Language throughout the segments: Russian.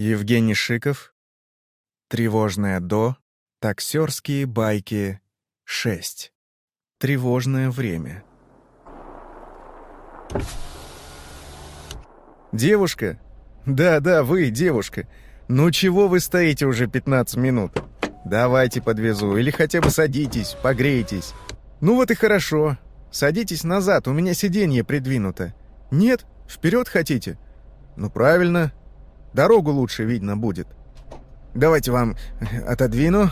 Евгений Шиков. Тревожное до. Таксерские байки. 6. Тревожное время. «Девушка? Да-да, вы, девушка. Ну чего вы стоите уже 15 минут? Давайте подвезу, или хотя бы садитесь, погрейтесь. Ну вот и хорошо. Садитесь назад, у меня сиденье придвинуто. Нет? Вперед хотите? Ну правильно. Дорогу лучше видно будет. Давайте вам отодвину.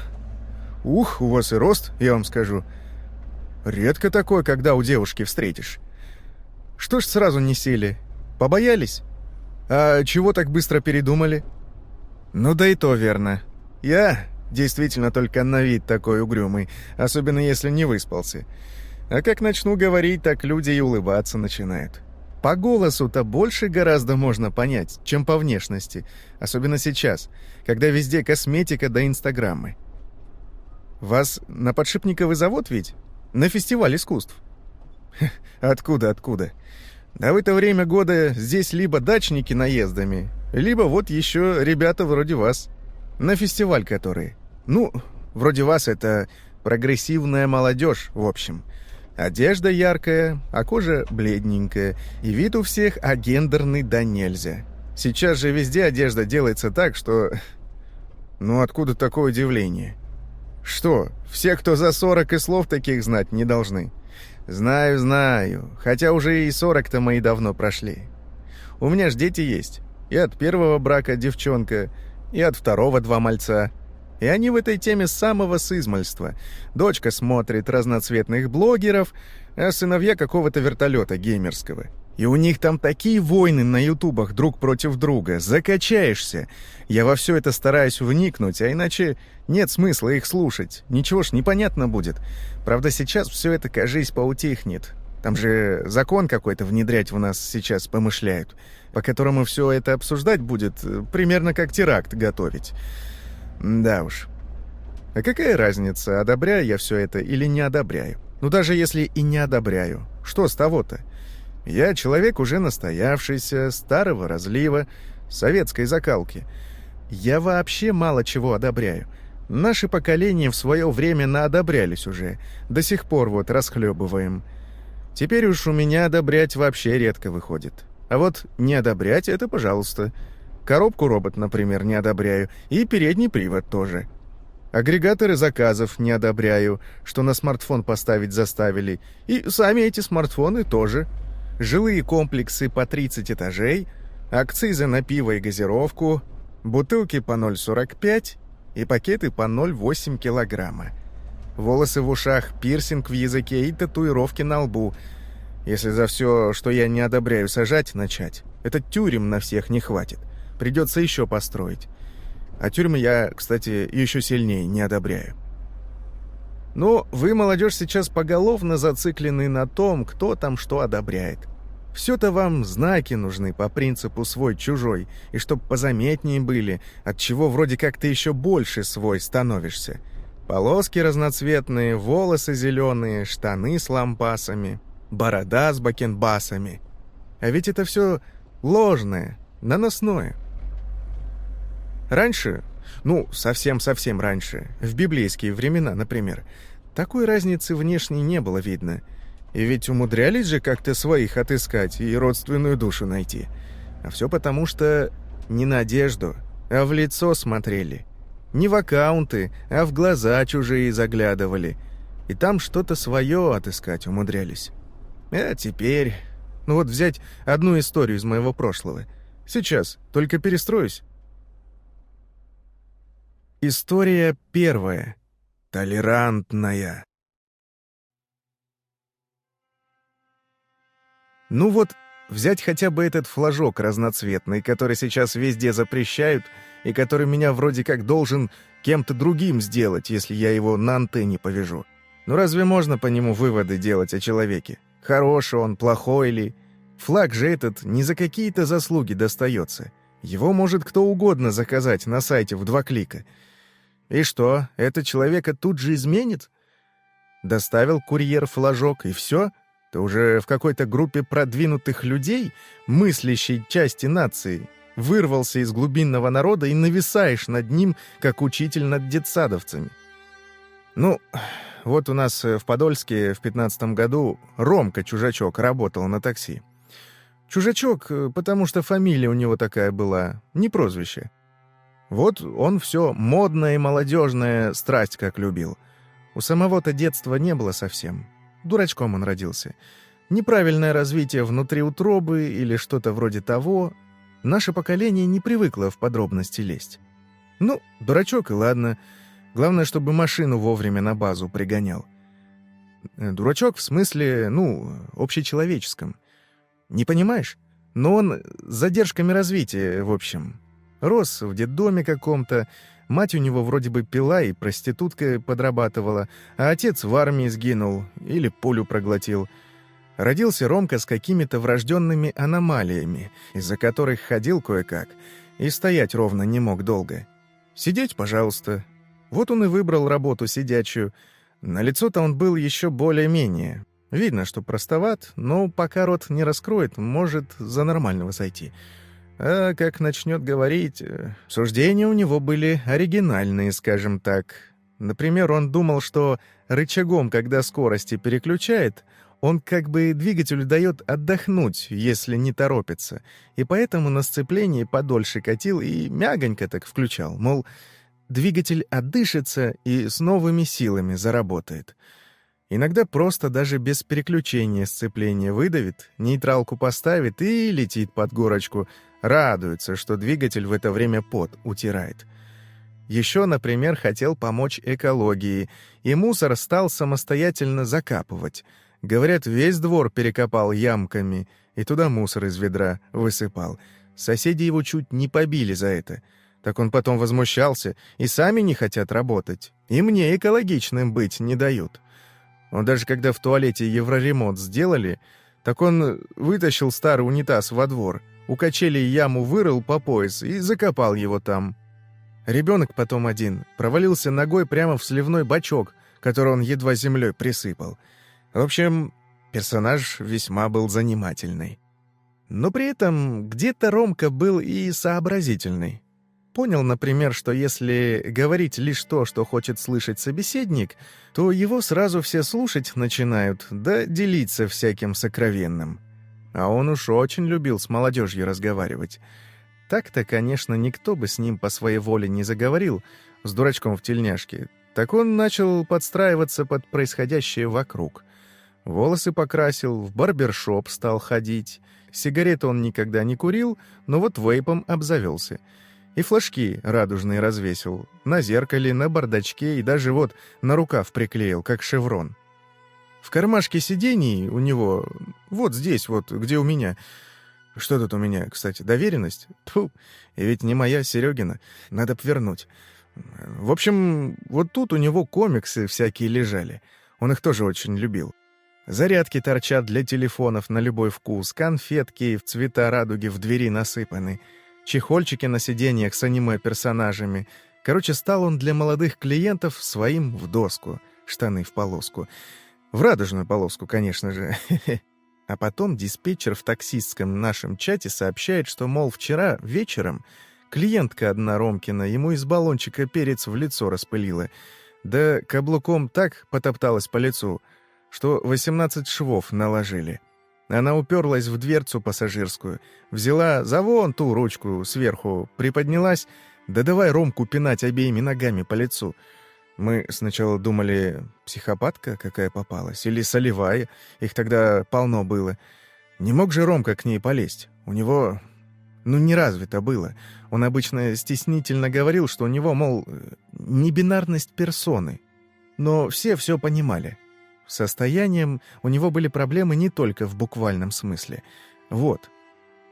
Ух, у вас и рост, я вам скажу. Редко такое, когда у девушки встретишь. Что ж сразу не сели? Побоялись? А чего так быстро передумали? Ну да и то верно. Я действительно только на вид такой угрюмый, особенно если не выспался. А как начну говорить, так люди и улыбаться начинают. По голосу-то больше гораздо можно понять, чем по внешности, особенно сейчас, когда везде косметика да инстаграмы. Вас на подшипниковый завод ведь? На фестиваль искусств? Откуда, откуда? Да в это время года здесь либо дачники наездами, либо вот еще ребята вроде вас. На фестиваль которые. Ну, вроде вас это прогрессивная молодежь, в общем. Одежда яркая, а кожа бледненькая, и вид у всех агендерный да нельзя. Сейчас же везде одежда делается так, что... Ну откуда такое удивление? Что, все, кто за сорок и слов таких знать не должны? Знаю, знаю, хотя уже и сорок-то мои давно прошли. У меня ж дети есть. И от первого брака девчонка, и от второго два мальца. И они в этой теме с самого сызмальства. Дочка смотрит разноцветных блогеров, а сыновья какого-то вертолета геймерского. И у них там такие войны на ютубах друг против друга. Закачаешься. Я во все это стараюсь вникнуть, а иначе нет смысла их слушать. Ничего ж непонятно будет. Правда, сейчас все это, кажись, поутихнет. Там же закон какой-то внедрять в нас сейчас помышляют, по которому все это обсуждать будет, э, примерно как теракт готовить. Да уж. А какая разница, одобряю я все это или не одобряю? Ну даже если и не одобряю, что с того-то? Я человек уже настоявшийся, старого разлива, советской закалки. Я вообще мало чего одобряю. Наши поколения в свое время наодобрялись уже. До сих пор вот расхлебываем. Теперь уж у меня одобрять вообще редко выходит. А вот не одобрять — это пожалуйста. Коробку робот, например, не одобряю. И передний привод тоже. Агрегаторы заказов не одобряю, что на смартфон поставить заставили. И сами эти смартфоны тоже. Жилые комплексы по 30 этажей, акцизы на пиво и газировку, бутылки по 0,45 и пакеты по 0,8 килограмма. Волосы в ушах, пирсинг в языке и татуировки на лбу. Если за все, что я не одобряю, сажать начать, это тюрем на всех не хватит. Придется еще построить. А тюрьмы я, кстати, еще сильнее не одобряю. Но вы, молодежь, сейчас поголовно зациклены на том, кто там что одобряет. Все-то вам знаки нужны по принципу свой-чужой, и чтоб позаметнее были, от чего вроде как ты еще больше свой становишься. Полоски разноцветные, волосы зеленые, штаны с лампасами, борода с бакенбасами. А ведь это все ложное, наносное. Раньше, ну, совсем-совсем раньше, в библейские времена, например, такой разницы внешней не было видно. И ведь умудрялись же как-то своих отыскать и родственную душу найти. А все потому, что не на одежду, а в лицо смотрели. Не в аккаунты, а в глаза чужие заглядывали. И там что-то свое отыскать умудрялись. А теперь... Ну вот взять одну историю из моего прошлого. Сейчас, только перестроюсь, История первая. Толерантная. Ну вот, взять хотя бы этот флажок разноцветный, который сейчас везде запрещают, и который меня вроде как должен кем-то другим сделать, если я его на антенне повяжу. Ну разве можно по нему выводы делать о человеке? Хороший он, плохой ли? Флаг же этот не за какие-то заслуги достается. Его может кто угодно заказать на сайте в два клика — и что, это человека тут же изменит? Доставил курьер флажок, и все? Ты уже в какой-то группе продвинутых людей, мыслящей части нации, вырвался из глубинного народа и нависаешь над ним, как учитель над детсадовцами. Ну, вот у нас в Подольске в пятнадцатом году Ромка Чужачок работал на такси. Чужачок, потому что фамилия у него такая была, не прозвище. Вот он все модное и молодежное страсть как любил. У самого-то детства не было совсем. Дурачком он родился. Неправильное развитие внутри утробы или что-то вроде того. Наше поколение не привыкло в подробности лезть. Ну, дурачок и ладно. Главное, чтобы машину вовремя на базу пригонял. Э, дурачок в смысле, ну, общечеловеческом. Не понимаешь? Но он с задержками развития, в общем. Рос в детдоме каком-то, мать у него вроде бы пила и проституткой подрабатывала, а отец в армии сгинул или пулю проглотил — Родился Ромка с какими-то врожденными аномалиями, из-за которых ходил кое-как, и стоять ровно не мог долго. Сидеть, пожалуйста. Вот он и выбрал работу сидячую. На лицо-то он был еще более-менее. Видно, что простоват, но пока рот не раскроет, может за нормального сойти. А как начнет говорить, э, суждения у него были оригинальные, скажем так. Например, он думал, что рычагом, когда скорости переключает, он как бы двигателю дает отдохнуть, если не торопится, и поэтому на сцеплении подольше катил и мягонько так включал, мол, двигатель отдышится и с новыми силами заработает. Иногда просто даже без переключения сцепления выдавит, нейтралку поставит и летит под горочку, радуется, что двигатель в это время пот утирает. Еще, например, хотел помочь экологии, и мусор стал самостоятельно закапывать — Говорят, весь двор перекопал ямками и туда мусор из ведра высыпал. Соседи его чуть не побили за это. Так он потом возмущался, и сами не хотят работать. И мне экологичным быть не дают. Он даже когда в туалете евроремонт сделали, так он вытащил старый унитаз во двор, у качелей яму вырыл по пояс и закопал его там. Ребенок потом один провалился ногой прямо в сливной бачок, который он едва землей присыпал — в общем, персонаж весьма был занимательный. Но при этом где-то Ромка был и сообразительный. Понял, например, что если говорить лишь то, что хочет слышать собеседник, то его сразу все слушать начинают, да делиться всяким сокровенным. А он уж очень любил с молодежью разговаривать. Так-то, конечно, никто бы с ним по своей воле не заговорил, с дурачком в тельняшке. Так он начал подстраиваться под происходящее вокруг. Волосы покрасил, в барбершоп стал ходить. Сигареты он никогда не курил, но вот вейпом обзавелся. И флажки радужные развесил. На зеркале, на бардачке и даже вот на рукав приклеил, как шеврон. В кармашке сидений у него, вот здесь вот, где у меня... Что тут у меня, кстати, доверенность? Тьфу, и ведь не моя Серегина, надо б вернуть. В общем, вот тут у него комиксы всякие лежали. Он их тоже очень любил. Зарядки торчат для телефонов на любой вкус, конфетки в цвета радуги в двери насыпаны, чехольчики на сиденьях с аниме-персонажами. Короче, стал он для молодых клиентов своим в доску, штаны в полоску. В радужную полоску, конечно же. А потом диспетчер в таксистском нашем чате сообщает, что, мол, вчера вечером клиентка одна Ромкина ему из баллончика перец в лицо распылила. Да каблуком так потопталась по лицу — что 18 швов наложили. Она уперлась в дверцу пассажирскую, взяла за вон ту ручку сверху, приподнялась, да давай Ромку пинать обеими ногами по лицу. Мы сначала думали, психопатка какая попалась, или солевая, их тогда полно было. Не мог же Ромка к ней полезть, у него... Ну, не развито было. Он обычно стеснительно говорил, что у него, мол, небинарность персоны. Но все все понимали. Состоянием у него были проблемы не только в буквальном смысле. Вот.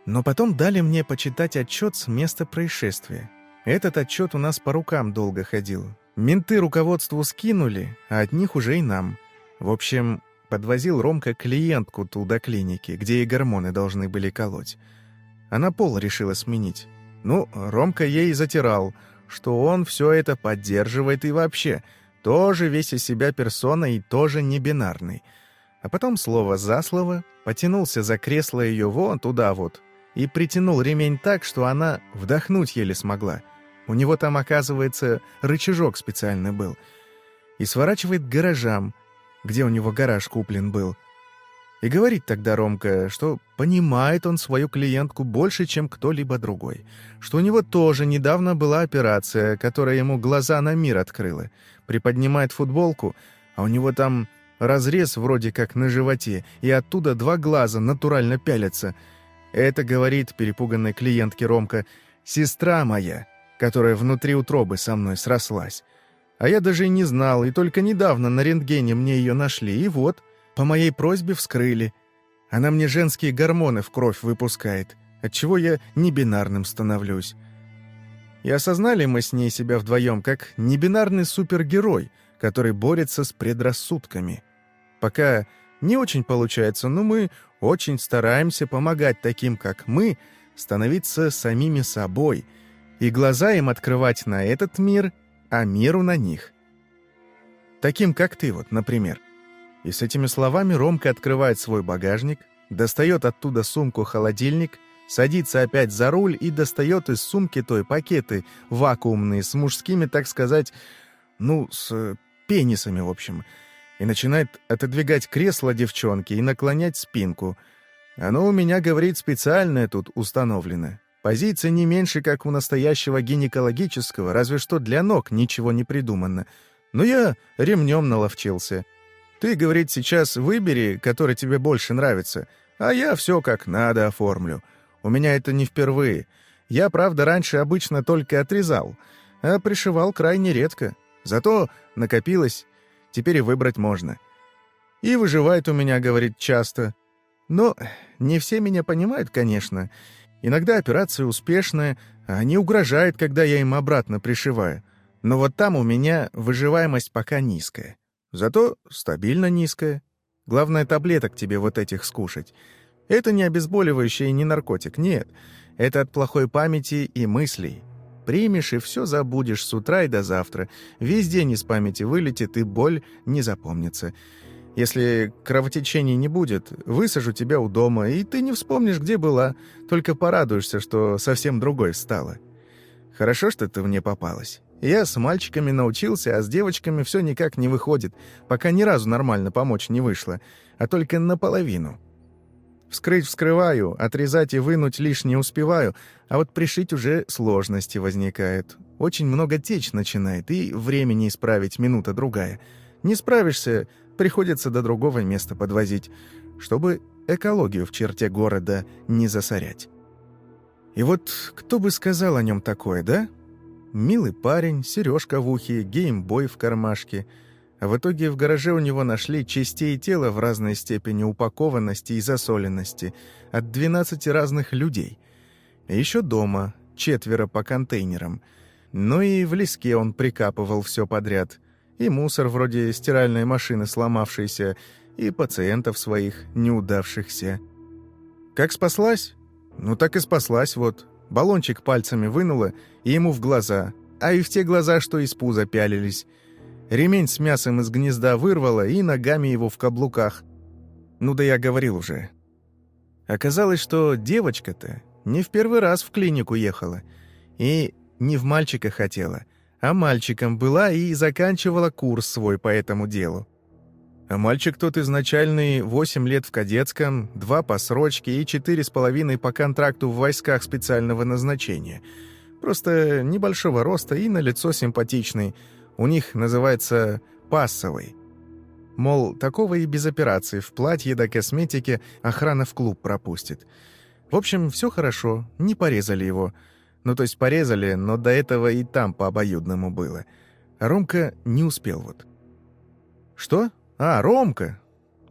Но потом дали мне почитать отчет с места происшествия. Этот отчет у нас по рукам долго ходил. Менты руководству скинули, а от них уже и нам. В общем, подвозил Ромка клиентку ту до клиники, где и гормоны должны были колоть. Она пол решила сменить. Ну, Ромка ей затирал, что он все это поддерживает и вообще — тоже весь из себя персона и тоже не бинарный. А потом слово за слово потянулся за кресло ее вон туда вот и притянул ремень так, что она вдохнуть еле смогла. У него там, оказывается, рычажок специальный был. И сворачивает к гаражам, где у него гараж куплен был. И говорит тогда Ромка, что понимает он свою клиентку больше, чем кто-либо другой. Что у него тоже недавно была операция, которая ему глаза на мир открыла. Приподнимает футболку, а у него там разрез вроде как на животе, и оттуда два глаза натурально пялятся. Это, говорит перепуганной клиентке Ромка, «сестра моя» которая внутри утробы со мной срослась. А я даже и не знал, и только недавно на рентгене мне ее нашли, и вот, по моей просьбе вскрыли. Она мне женские гормоны в кровь выпускает, отчего я небинарным становлюсь. И осознали мы с ней себя вдвоем как небинарный супергерой, который борется с предрассудками. Пока не очень получается, но мы очень стараемся помогать таким, как мы, становиться самими собой — и глаза им открывать на этот мир, а миру на них. Таким, как ты вот, например. И с этими словами Ромка открывает свой багажник, достает оттуда сумку-холодильник, садится опять за руль и достает из сумки той пакеты вакуумные с мужскими, так сказать, ну, с э, пенисами, в общем, и начинает отодвигать кресло девчонки и наклонять спинку. Оно у меня, говорит, специальное тут установлено. Позиция не меньше, как у настоящего гинекологического, разве что для ног ничего не придумано. Но я ремнем наловчился. Ты, говорит, сейчас выбери, который тебе больше нравится, а я все как надо оформлю. У меня это не впервые. Я, правда, раньше обычно только отрезал, а пришивал крайне редко. Зато накопилось, теперь и выбрать можно. И выживает у меня, говорит, часто. Но не все меня понимают, конечно, Иногда операция успешная, а они угрожают, когда я им обратно пришиваю. Но вот там у меня выживаемость пока низкая. Зато стабильно низкая. Главное, таблеток тебе вот этих скушать. Это не обезболивающее и не наркотик, нет. Это от плохой памяти и мыслей. Примешь и все забудешь с утра и до завтра. Весь день из памяти вылетит, и боль не запомнится. Если кровотечений не будет, высажу тебя у дома, и ты не вспомнишь, где была, только порадуешься, что совсем другой стала. Хорошо, что ты мне попалась. Я с мальчиками научился, а с девочками все никак не выходит, пока ни разу нормально помочь не вышло, а только наполовину. Вскрыть вскрываю, отрезать и вынуть лишь не успеваю, а вот пришить уже сложности возникают. Очень много течь начинает, и времени исправить минута-другая. Не справишься, приходится до другого места подвозить, чтобы экологию в черте города не засорять. И вот кто бы сказал о нем такое, да? Милый парень, сережка в ухе, геймбой в кармашке. А в итоге в гараже у него нашли частей тела в разной степени упакованности и засоленности от 12 разных людей. Еще дома четверо по контейнерам. Ну и в леске он прикапывал все подряд и мусор вроде стиральной машины сломавшейся, и пациентов своих неудавшихся. Как спаслась? Ну так и спаслась вот. Баллончик пальцами вынула, и ему в глаза, а и в те глаза, что из пуза пялились. Ремень с мясом из гнезда вырвала и ногами его в каблуках. Ну да я говорил уже. Оказалось, что девочка-то не в первый раз в клинику ехала. И не в мальчика хотела — а мальчиком была и заканчивала курс свой по этому делу. А мальчик тот изначальный 8 лет в кадетском, 2 по срочке и четыре с половиной по контракту в войсках специального назначения. Просто небольшого роста и на лицо симпатичный. У них называется «пассовый». Мол, такого и без операции, в платье до косметики охрана в клуб пропустит. В общем, все хорошо, не порезали его – ну, то есть порезали, но до этого и там по обоюдному было. Ромка не успел вот. Что? А, Ромка.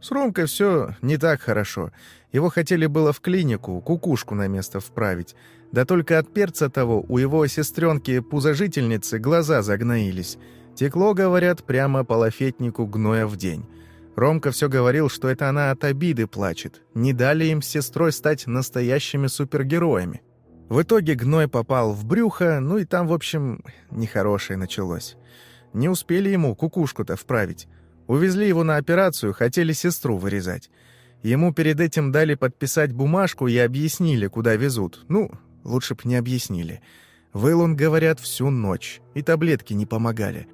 С Ромкой все не так хорошо. Его хотели было в клинику, кукушку на место вправить. Да только от перца того у его сестренки-пузожительницы глаза загноились. Текло, говорят, прямо по лафетнику гноя в день. Ромка все говорил, что это она от обиды плачет. Не дали им с сестрой стать настоящими супергероями. В итоге гной попал в брюхо, ну и там, в общем, нехорошее началось. Не успели ему кукушку-то вправить. Увезли его на операцию, хотели сестру вырезать. Ему перед этим дали подписать бумажку и объяснили, куда везут. Ну, лучше б не объяснили. Вейлон, говорят, всю ночь, и таблетки не помогали.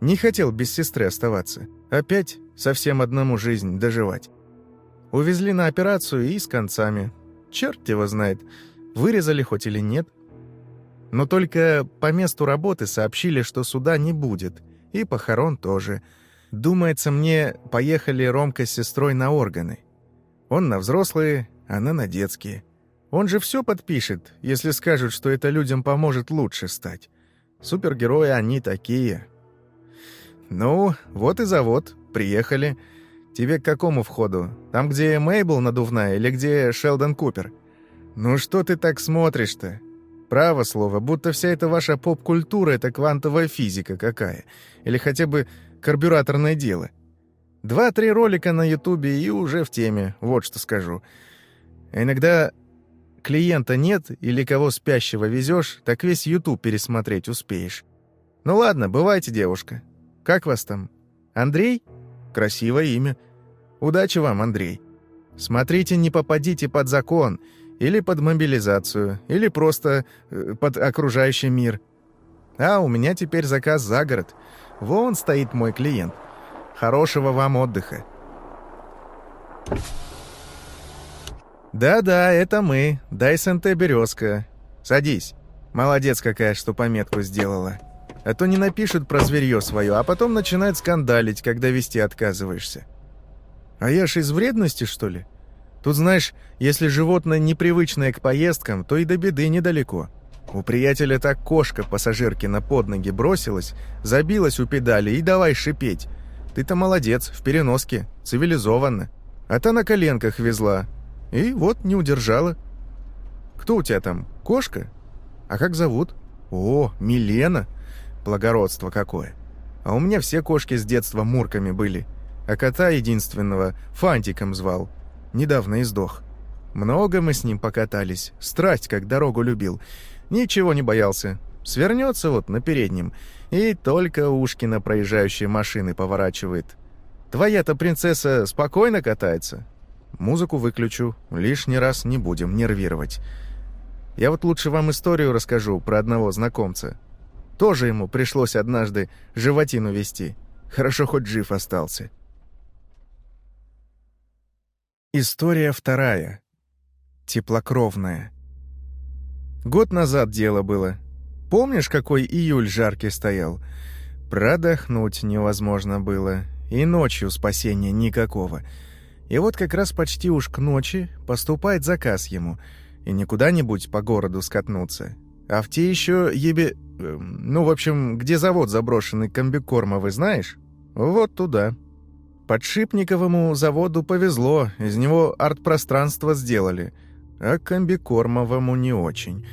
Не хотел без сестры оставаться. Опять совсем одному жизнь доживать. Увезли на операцию и с концами. Черт его знает, вырезали хоть или нет. Но только по месту работы сообщили, что суда не будет, и похорон тоже. Думается мне, поехали Ромка с сестрой на органы. Он на взрослые, она на детские. Он же все подпишет, если скажут, что это людям поможет лучше стать. Супергерои они такие. Ну, вот и завод, приехали. Тебе к какому входу? Там, где Мейбл надувная или где Шелдон Купер? Ну что ты так смотришь-то? Право слово, будто вся эта ваша поп-культура — это квантовая физика какая. Или хотя бы карбюраторное дело. Два-три ролика на Ютубе и уже в теме, вот что скажу. А иногда клиента нет или кого спящего везешь, так весь Ютуб пересмотреть успеешь. Ну ладно, бывайте, девушка. Как вас там? Андрей? Красивое имя. Удачи вам, Андрей. Смотрите, не попадите под закон — или под мобилизацию, или просто э, под окружающий мир. А у меня теперь заказ за город. Вон стоит мой клиент. Хорошего вам отдыха. Да-да, это мы. Дайсон Т. Березка. Садись. Молодец какая, что пометку сделала. А то не напишут про зверье свое, а потом начинают скандалить, когда вести отказываешься. А я ж из вредности, что ли? Тут, знаешь, если животное непривычное к поездкам, то и до беды недалеко. У приятеля так кошка пассажирки на под ноги бросилась, забилась у педали и давай шипеть. Ты-то молодец, в переноске, цивилизованно. А та на коленках везла. И вот не удержала. Кто у тебя там, кошка? А как зовут? О, Милена. Благородство какое. А у меня все кошки с детства мурками были. А кота единственного Фантиком звал недавно издох. Много мы с ним покатались, страсть как дорогу любил. Ничего не боялся. Свернется вот на переднем, и только ушки на проезжающие машины поворачивает. Твоя-то принцесса спокойно катается? Музыку выключу, лишний раз не будем нервировать. Я вот лучше вам историю расскажу про одного знакомца. Тоже ему пришлось однажды животину вести. Хорошо, хоть жив остался. История вторая. Теплокровная. Год назад дело было. Помнишь, какой июль жаркий стоял? Продохнуть невозможно было. И ночью спасения никакого. И вот как раз почти уж к ночи поступает заказ ему. И не куда-нибудь по городу скатнуться. А в те еще ебе... Эм, ну, в общем, где завод заброшенный комбикорма, вы знаешь? Вот туда. Подшипниковому заводу повезло, из него арт-пространство сделали, а комбикормовому не очень.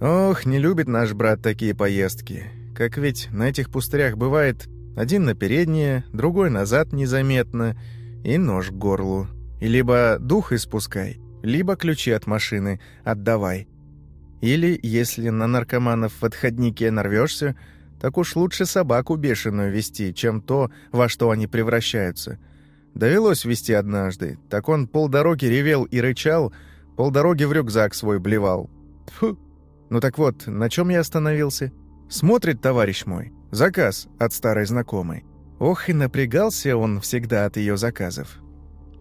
Ох, не любит наш брат такие поездки. Как ведь на этих пустырях бывает один на переднее, другой назад незаметно, и нож к горлу. И либо дух испускай, либо ключи от машины отдавай. Или, если на наркоманов в отходнике нарвешься, так уж лучше собаку бешеную вести, чем то, во что они превращаются. Довелось вести однажды, так он полдороги ревел и рычал, полдороги в рюкзак свой блевал. Фу. Ну так вот, на чем я остановился? Смотрит товарищ мой, заказ от старой знакомой. Ох, и напрягался он всегда от ее заказов.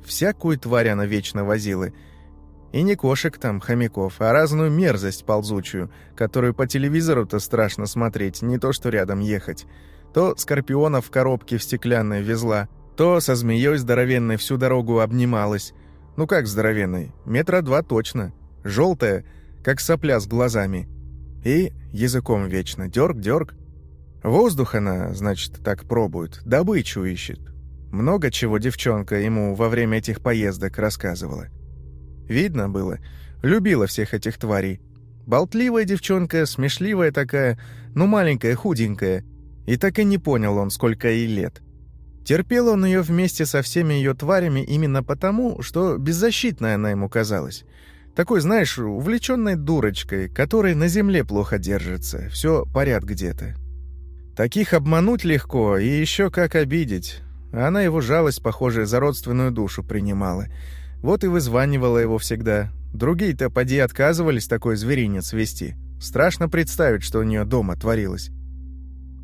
Всякую тварь она вечно возила — и не кошек там, хомяков, а разную мерзость ползучую, которую по телевизору-то страшно смотреть, не то что рядом ехать. То скорпионов в коробке в стеклянной везла, то со змеей здоровенной всю дорогу обнималась. Ну как здоровенной? Метра два точно. Желтая, как сопля с глазами. И языком вечно. Дерг-дерг. Воздух она, значит, так пробует, добычу ищет. Много чего девчонка ему во время этих поездок рассказывала. Видно было. Любила всех этих тварей. Болтливая девчонка, смешливая такая, ну маленькая, худенькая. И так и не понял он, сколько ей лет. Терпел он ее вместе со всеми ее тварями именно потому, что беззащитная она ему казалась. Такой, знаешь, увлеченной дурочкой, которой на земле плохо держится, все поряд где-то. Таких обмануть легко и еще как обидеть. Она его жалость, похоже, за родственную душу принимала — Вот и вызванивала его всегда. Другие-то поди отказывались такой зверинец вести. Страшно представить, что у нее дома творилось.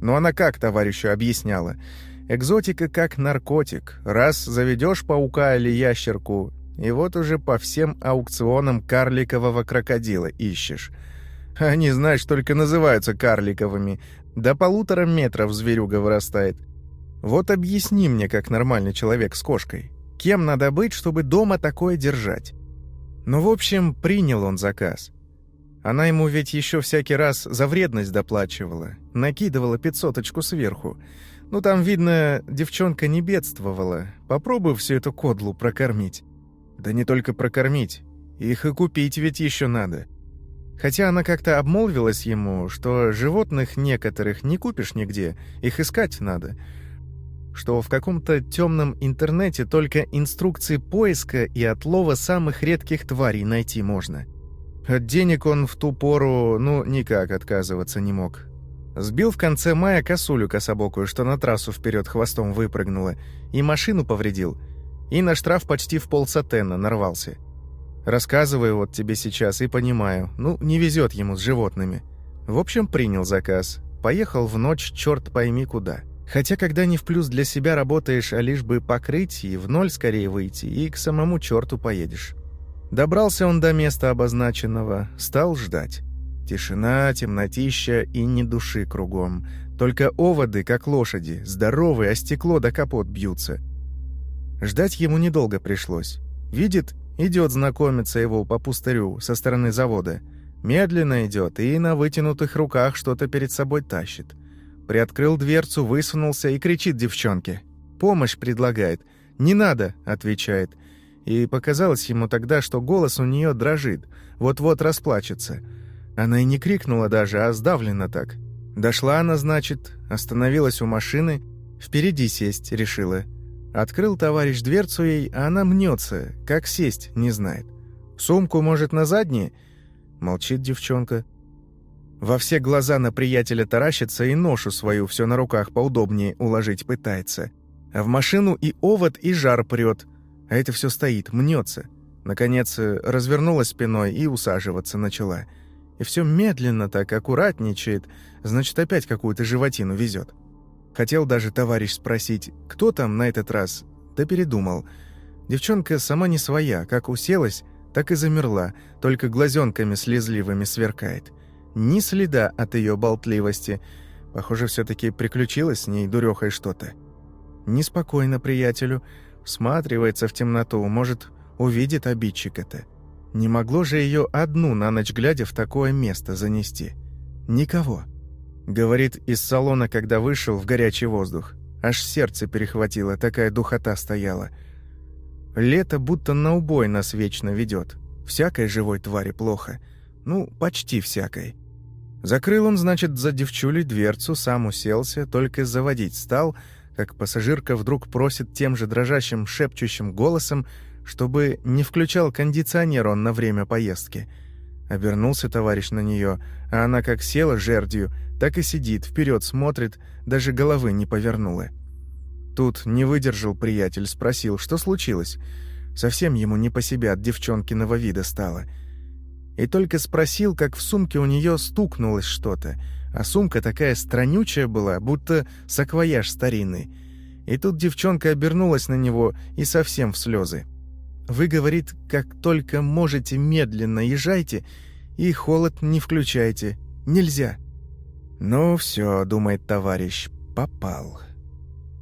Но она как товарищу объясняла? Экзотика как наркотик. Раз заведешь паука или ящерку, и вот уже по всем аукционам карликового крокодила ищешь. Они, знаешь, только называются карликовыми. До полутора метров зверюга вырастает. Вот объясни мне, как нормальный человек с кошкой. Кем надо быть, чтобы дома такое держать? Ну, в общем, принял он заказ. Она ему ведь еще всякий раз за вредность доплачивала. Накидывала пятьсоточку сверху. Ну, там, видно, девчонка не бедствовала. Попробуй всю эту кодлу прокормить. Да не только прокормить. Их и купить ведь еще надо. Хотя она как-то обмолвилась ему, что животных некоторых не купишь нигде, их искать надо. Что в каком-то темном интернете только инструкции поиска и отлова самых редких тварей найти можно. От денег он в ту пору, ну, никак отказываться не мог. Сбил в конце мая косулю кособокую, что на трассу вперед хвостом выпрыгнула, и машину повредил — и на штраф почти в полсатена нарвался. Рассказываю вот тебе сейчас и понимаю. Ну, не везет ему с животными. В общем, принял заказ. Поехал в ночь черт пойми куда. Хотя, когда не в плюс для себя работаешь, а лишь бы покрыть и в ноль скорее выйти, и к самому черту поедешь. Добрался он до места обозначенного, стал ждать. Тишина, темнотища и ни души кругом. Только оводы, как лошади, здоровые, а стекло до капот бьются — Ждать ему недолго пришлось. Видит, идет знакомиться его по пустырю со стороны завода. Медленно идет и на вытянутых руках что-то перед собой тащит. Приоткрыл дверцу, высунулся и кричит девчонке. «Помощь предлагает». «Не надо», — отвечает. И показалось ему тогда, что голос у нее дрожит, вот-вот расплачется. Она и не крикнула даже, а сдавлена так. Дошла она, значит, остановилась у машины, впереди сесть решила. Открыл товарищ дверцу ей, а она мнется, как сесть, не знает. «Сумку, может, на задние?» Молчит девчонка. Во все глаза на приятеля таращится и ношу свою все на руках поудобнее уложить пытается. А в машину и овод, и жар прет. А это все стоит, мнется. Наконец, развернулась спиной и усаживаться начала. И все медленно так, аккуратничает, значит, опять какую-то животину везет. Хотел даже товарищ спросить, кто там на этот раз, да передумал. Девчонка сама не своя, как уселась, так и замерла, только глазенками слезливыми сверкает. Ни следа от ее болтливости. Похоже, все-таки приключилось с ней дурехой что-то. Неспокойно приятелю, всматривается в темноту, может, увидит обидчик это. Не могло же ее одну на ночь глядя в такое место занести. Никого. Говорит, из салона, когда вышел в горячий воздух. Аж сердце перехватило, такая духота стояла. Лето будто на убой нас вечно ведет. Всякой живой твари плохо. Ну, почти всякой. Закрыл он, значит, за девчулей дверцу, сам уселся, только заводить стал, как пассажирка вдруг просит тем же дрожащим, шепчущим голосом, чтобы не включал кондиционер он на время поездки. Обернулся товарищ на нее, а она как села жердью, так и сидит, вперед смотрит, даже головы не повернула. Тут не выдержал приятель, спросил, что случилось. Совсем ему не по себе от девчонкиного вида стало. И только спросил, как в сумке у нее стукнулось что-то, а сумка такая странючая была, будто саквояж старинный. И тут девчонка обернулась на него и совсем в слезы. «Вы, — говорит, — как только можете медленно езжайте и холод не включайте. Нельзя. «Ну все», — думает товарищ, — «попал».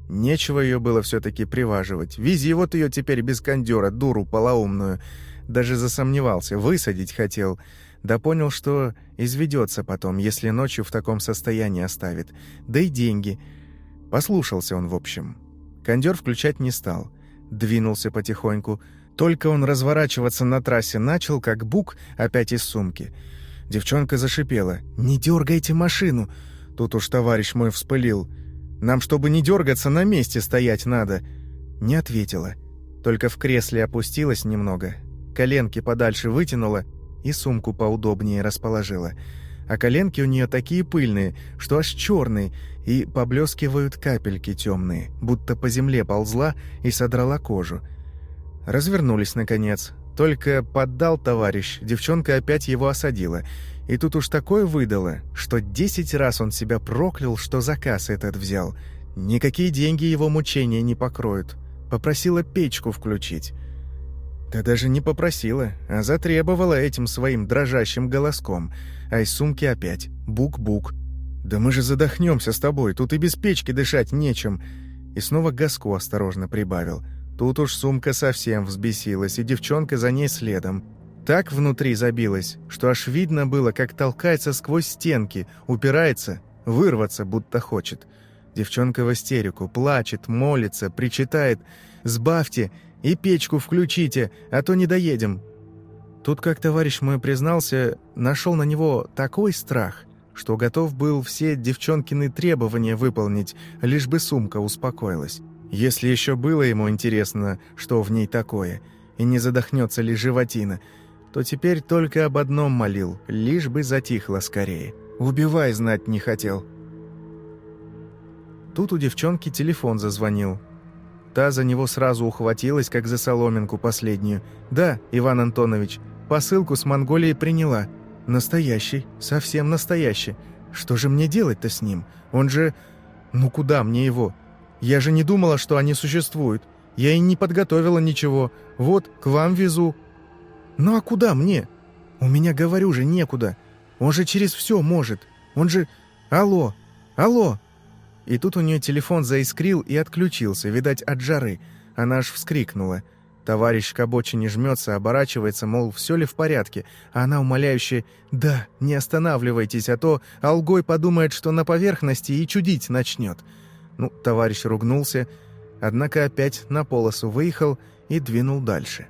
Нечего ее было все-таки приваживать. Вези вот ее теперь без кондера, дуру полоумную. Даже засомневался, высадить хотел. Да понял, что изведется потом, если ночью в таком состоянии оставит. Да и деньги. Послушался он, в общем. Кондер включать не стал. Двинулся потихоньку. Только он разворачиваться на трассе начал, как бук опять из сумки — Девчонка зашипела. «Не дергайте машину!» Тут уж товарищ мой вспылил. «Нам, чтобы не дергаться, на месте стоять надо!» Не ответила. Только в кресле опустилась немного, коленки подальше вытянула и сумку поудобнее расположила. А коленки у нее такие пыльные, что аж черные, и поблескивают капельки темные, будто по земле ползла и содрала кожу. Развернулись, наконец. Только поддал товарищ, девчонка опять его осадила. И тут уж такое выдало, что десять раз он себя проклял, что заказ этот взял. Никакие деньги его мучения не покроют. Попросила печку включить. Да даже не попросила, а затребовала этим своим дрожащим голоском. А из сумки опять «бук-бук». «Да мы же задохнемся с тобой, тут и без печки дышать нечем». И снова газку осторожно прибавил. Тут уж сумка совсем взбесилась, и девчонка за ней следом. Так внутри забилась, что аж видно было, как толкается сквозь стенки, упирается, вырваться будто хочет. Девчонка в истерику, плачет, молится, причитает «Сбавьте и печку включите, а то не доедем». Тут, как товарищ мой признался, нашел на него такой страх, что готов был все девчонкины требования выполнить, лишь бы сумка успокоилась. Если еще было ему интересно, что в ней такое, и не задохнется ли животина, то теперь только об одном молил, лишь бы затихло скорее. «Убивай, знать не хотел». Тут у девчонки телефон зазвонил. Та за него сразу ухватилась, как за соломинку последнюю. «Да, Иван Антонович, посылку с Монголии приняла. Настоящий, совсем настоящий. Что же мне делать-то с ним? Он же... Ну куда мне его? Я же не думала, что они существуют. Я и не подготовила ничего. Вот, к вам везу». «Ну а куда мне? У меня, говорю же, некуда. Он же через все может. Он же... Алло! Алло!» И тут у нее телефон заискрил и отключился, видать, от жары. Она аж вскрикнула. Товарищ к обочине жмется, оборачивается, мол, все ли в порядке, а она умоляющая «Да, не останавливайтесь, а то Алгой подумает, что на поверхности и чудить начнет». Ну, товарищ ругнулся, однако опять на полосу выехал и двинул дальше.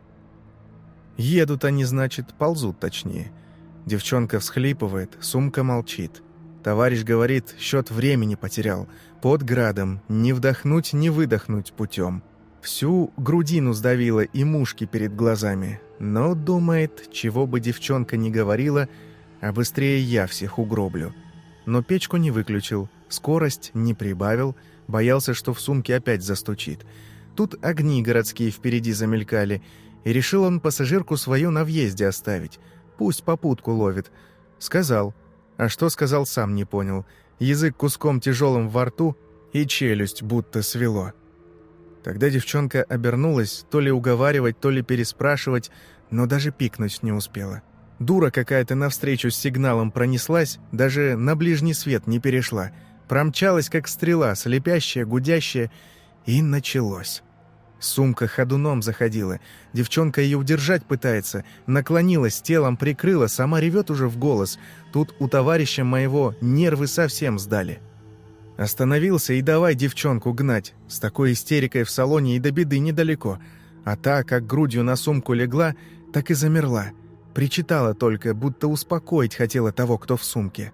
Едут они, значит, ползут точнее. Девчонка всхлипывает, сумка молчит. Товарищ говорит, счет времени потерял. Под градом, не вдохнуть, не выдохнуть путем. Всю грудину сдавило и мушки перед глазами. Но думает, чего бы девчонка ни говорила, а быстрее я всех угроблю. Но печку не выключил, скорость не прибавил, боялся, что в сумке опять застучит. Тут огни городские впереди замелькали, и решил он пассажирку свою на въезде оставить. Пусть попутку ловит. Сказал — а что сказал, сам не понял. Язык куском тяжелым во рту и челюсть будто свело. Тогда девчонка обернулась, то ли уговаривать, то ли переспрашивать, но даже пикнуть не успела. Дура какая-то навстречу с сигналом пронеслась, даже на ближний свет не перешла. Промчалась, как стрела, слепящая, гудящая, и началось. Сумка ходуном заходила. Девчонка ее удержать пытается. Наклонилась, телом прикрыла, сама ревет уже в голос. Тут у товарища моего нервы совсем сдали. Остановился и давай девчонку гнать. С такой истерикой в салоне и до беды недалеко. А та, как грудью на сумку легла, так и замерла. Причитала только, будто успокоить хотела того, кто в сумке.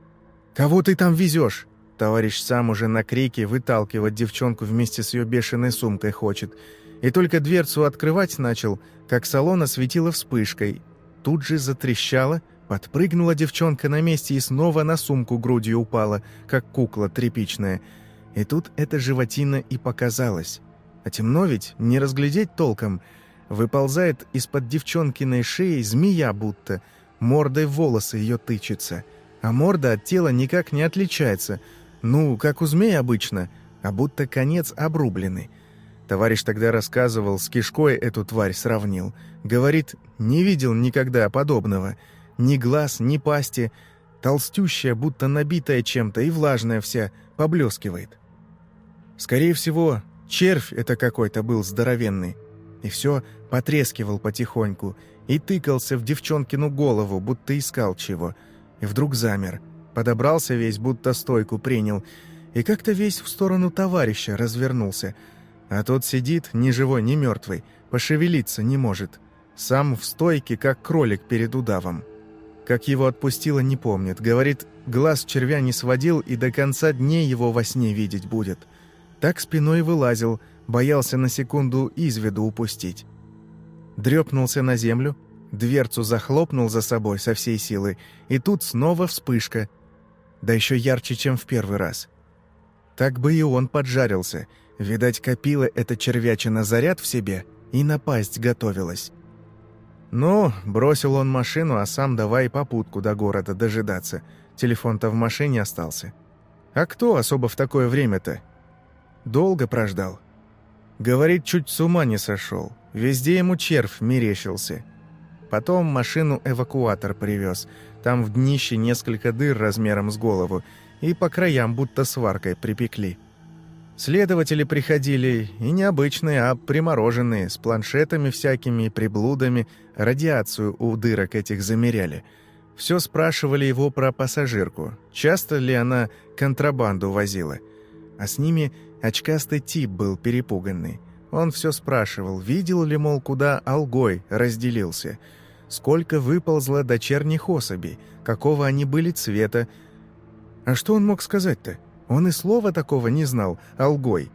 «Кого ты там везешь?» Товарищ сам уже на крике выталкивать девчонку вместе с ее бешеной сумкой хочет – и только дверцу открывать начал, как салон осветило вспышкой. Тут же затрещало, подпрыгнула девчонка на месте и снова на сумку грудью упала, как кукла тряпичная. И тут эта животина и показалась. А темно ведь, не разглядеть толком. Выползает из-под девчонкиной шеи змея будто, мордой волосы ее тычется. А морда от тела никак не отличается. Ну, как у змей обычно, а будто конец обрубленный. Товарищ тогда рассказывал, с кишкой эту тварь сравнил. Говорит, не видел никогда подобного. Ни глаз, ни пасти. Толстющая, будто набитая чем-то, и влажная вся, поблескивает. Скорее всего, червь это какой-то был здоровенный. И все потрескивал потихоньку, и тыкался в девчонкину голову, будто искал чего. И вдруг замер. Подобрался весь, будто стойку принял, и как-то весь в сторону товарища развернулся — а тот сидит, ни живой, ни мертвый, пошевелиться не может. Сам в стойке, как кролик перед удавом. Как его отпустило, не помнит. Говорит, глаз червя не сводил и до конца дней его во сне видеть будет. Так спиной вылазил, боялся на секунду из виду упустить. Дрёпнулся на землю, дверцу захлопнул за собой со всей силы, и тут снова вспышка. Да еще ярче, чем в первый раз. Так бы и он поджарился — Видать, копила эта червячина заряд в себе, и напасть готовилась. Ну, бросил он машину, а сам давай попутку до города дожидаться. Телефон-то в машине остался. А кто особо в такое время-то? Долго прождал. Говорит, чуть с ума не сошел. Везде ему червь мерещился. Потом машину эвакуатор привез. Там в днище несколько дыр размером с голову, и по краям будто сваркой припекли. Следователи приходили, и не обычные, а примороженные, с планшетами всякими, приблудами, радиацию у дырок этих замеряли. Все спрашивали его про пассажирку, часто ли она контрабанду возила. А с ними очкастый тип был перепуганный. Он все спрашивал, видел ли, мол, куда Алгой разделился, сколько выползло дочерних особей, какого они были цвета. А что он мог сказать-то? Он и слова такого не знал, Алгой.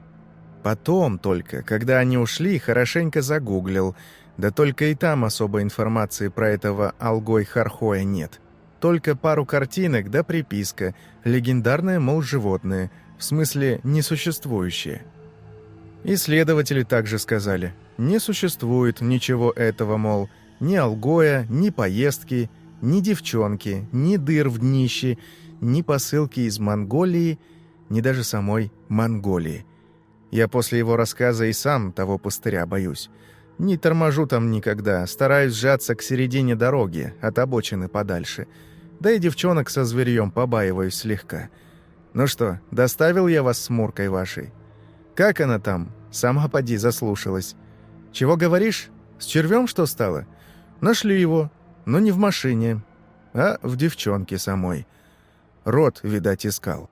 Потом только, когда они ушли, хорошенько загуглил. Да только и там особой информации про этого Алгой Хархоя нет. Только пару картинок да приписка. Легендарное, мол, животное. В смысле, несуществующее. Исследователи также сказали. Не существует ничего этого, мол, ни Алгоя, ни поездки, ни девчонки, ни дыр в днище, ни посылки из Монголии – ни даже самой Монголии. Я после его рассказа и сам того пустыря боюсь. Не торможу там никогда, стараюсь сжаться к середине дороги, от обочины подальше. Да и девчонок со зверьем побаиваюсь слегка. Ну что, доставил я вас с Муркой вашей? Как она там? Сама поди заслушалась. Чего говоришь? С червем что стало? Нашли его, но не в машине, а в девчонке самой. Рот, видать, искал.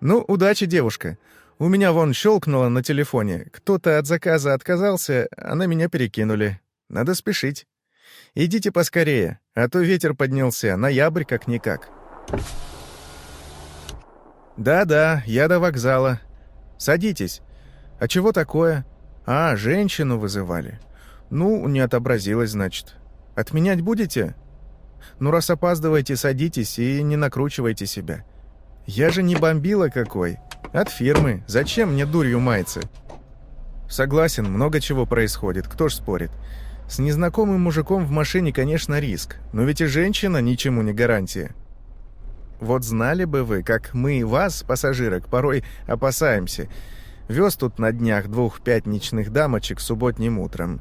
«Ну, удачи, девушка. У меня вон щелкнуло на телефоне. Кто-то от заказа отказался, а на меня перекинули. Надо спешить. Идите поскорее, а то ветер поднялся, ноябрь как-никак». «Да-да, я до вокзала. Садитесь. А чего такое? А, женщину вызывали. Ну, не отобразилось, значит. Отменять будете? Ну, раз опаздываете, садитесь и не накручивайте себя. Я же не бомбила какой. От фирмы. Зачем мне дурью маяться? Согласен, много чего происходит, кто ж спорит. С незнакомым мужиком в машине, конечно, риск. Но ведь и женщина ничему не гарантия. Вот знали бы вы, как мы вас, пассажирок, порой опасаемся. Вез тут на днях двух пятничных дамочек субботним утром.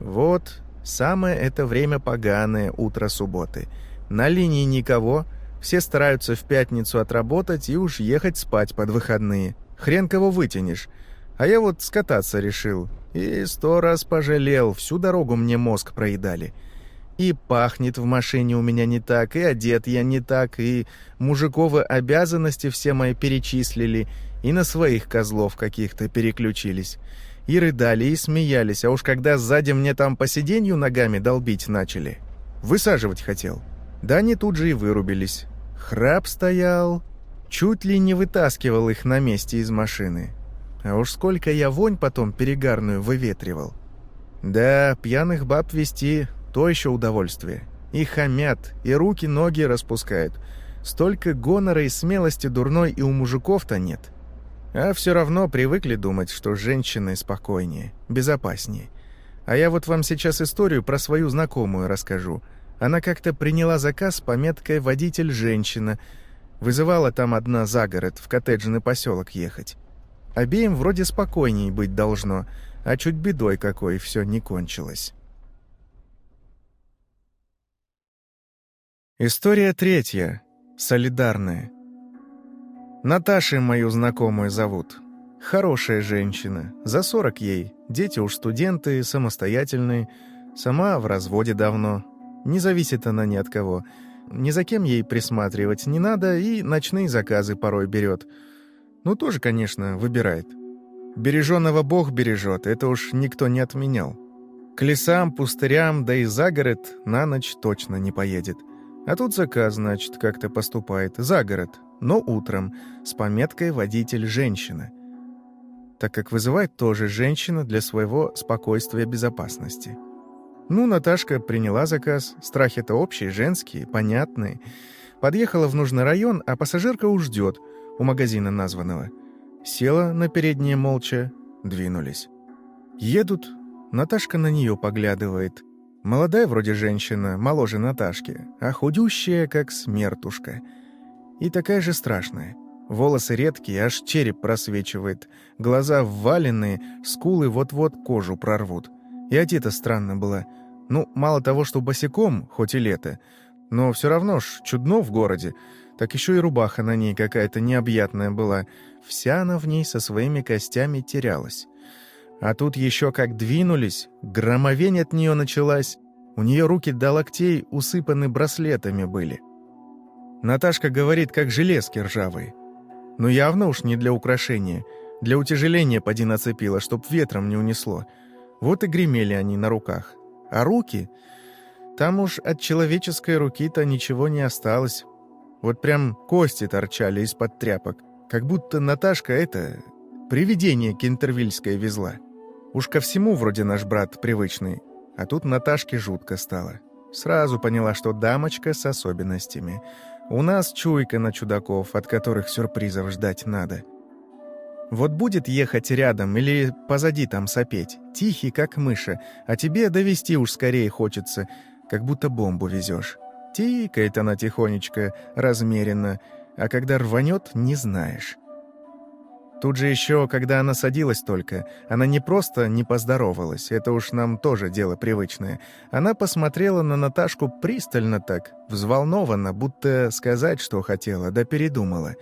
Вот, самое это время поганое утро субботы. На линии никого, все стараются в пятницу отработать и уж ехать спать под выходные. Хрен кого вытянешь. А я вот скататься решил. И сто раз пожалел, всю дорогу мне мозг проедали. И пахнет в машине у меня не так, и одет я не так, и мужиковы обязанности все мои перечислили, и на своих козлов каких-то переключились. И рыдали, и смеялись, а уж когда сзади мне там по сиденью ногами долбить начали, высаживать хотел. Да они тут же и вырубились. Храп стоял, чуть ли не вытаскивал их на месте из машины. А уж сколько я вонь потом перегарную выветривал. Да, пьяных баб вести — то еще удовольствие. И хамят, и руки-ноги распускают. Столько гонора и смелости дурной и у мужиков-то нет. А все равно привыкли думать, что женщины спокойнее, безопаснее. А я вот вам сейчас историю про свою знакомую расскажу — она как-то приняла заказ с пометкой «Водитель женщина». Вызывала там одна за город, в коттеджный поселок ехать. Обеим вроде спокойней быть должно, а чуть бедой какой все не кончилось. История третья. Солидарная. Наташей мою знакомую зовут. Хорошая женщина, за сорок ей. Дети уж студенты, самостоятельные. Сама в разводе давно, не зависит она ни от кого. Ни за кем ей присматривать не надо, и ночные заказы порой берет. Ну, тоже, конечно, выбирает. Береженного Бог бережет, это уж никто не отменял. К лесам, пустырям, да и за город на ночь точно не поедет. А тут заказ, значит, как-то поступает. За город, но утром, с пометкой «Водитель женщина». Так как вызывает тоже женщина для своего спокойствия и безопасности. Ну, Наташка приняла заказ. Страхи-то общие, женские, понятные. Подъехала в нужный район, а пассажирка уж ждет у магазина названного. Села на переднее молча, двинулись. Едут, Наташка на нее поглядывает. Молодая вроде женщина, моложе Наташки, а худющая, как смертушка. И такая же страшная. Волосы редкие, аж череп просвечивает. Глаза вваленные, скулы вот-вот кожу прорвут. И одета странно была. Ну, мало того, что босиком, хоть и лето, но все равно ж чудно в городе, так еще и рубаха на ней какая-то необъятная была. Вся она в ней со своими костями терялась. А тут еще как двинулись, громовень от нее началась. У нее руки до локтей усыпаны браслетами были. Наташка говорит, как железки ржавые. Но явно уж не для украшения. Для утяжеления поди нацепила, чтоб ветром не унесло. Вот и гремели они на руках. А руки... Там уж от человеческой руки-то ничего не осталось. Вот прям кости торчали из-под тряпок. Как будто Наташка это... Привидение кентервильское везла. Уж ко всему вроде наш брат привычный. А тут Наташке жутко стало. Сразу поняла, что дамочка с особенностями. У нас чуйка на чудаков, от которых сюрпризов ждать надо. Вот будет ехать рядом или позади там сопеть, тихий, как мыша, а тебе довести уж скорее хочется, как будто бомбу везешь. Тикает она тихонечко, размеренно, а когда рванет, не знаешь. Тут же еще, когда она садилась только, она не просто не поздоровалась, это уж нам тоже дело привычное. Она посмотрела на Наташку пристально так, взволнованно, будто сказать, что хотела, да передумала.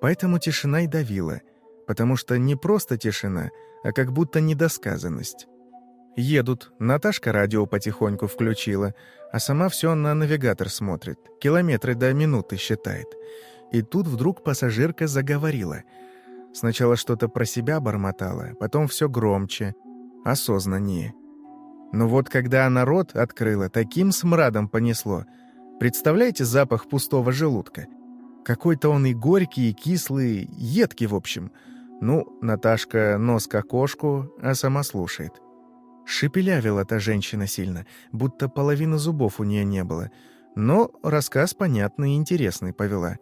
Поэтому тишина и давила. Потому что не просто тишина, а как будто недосказанность. Едут, Наташка радио потихоньку включила, а сама все на навигатор смотрит, километры до минуты считает. И тут вдруг пассажирка заговорила — Сначала что-то про себя бормотала, потом все громче, осознаннее. Но вот когда она рот открыла, таким смрадом понесло. Представляете запах пустого желудка? Какой-то он и горький, и кислый, едкий, в общем. Ну, Наташка нос к окошку, а сама слушает. Шепелявила та женщина сильно, будто половины зубов у нее не было. Но рассказ понятный и интересный повела.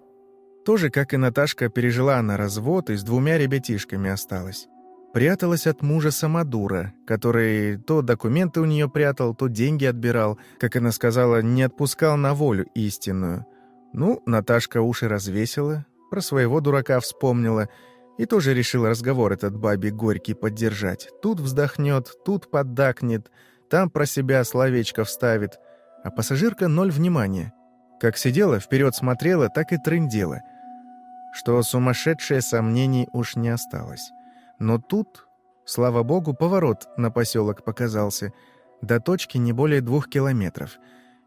Тоже, как и Наташка, пережила она развод и с двумя ребятишками осталась. Пряталась от мужа самодура, который то документы у нее прятал, то деньги отбирал, как она сказала, не отпускал на волю истинную. Ну, Наташка уши развесила, про своего дурака вспомнила и тоже решила разговор этот бабе горький поддержать. Тут вздохнет, тут поддакнет, там про себя словечко вставит, а пассажирка ноль внимания. Как сидела, вперед смотрела, так и трындела — что сумасшедшее сомнений уж не осталось. Но тут, слава богу, поворот на поселок показался, до точки не более двух километров.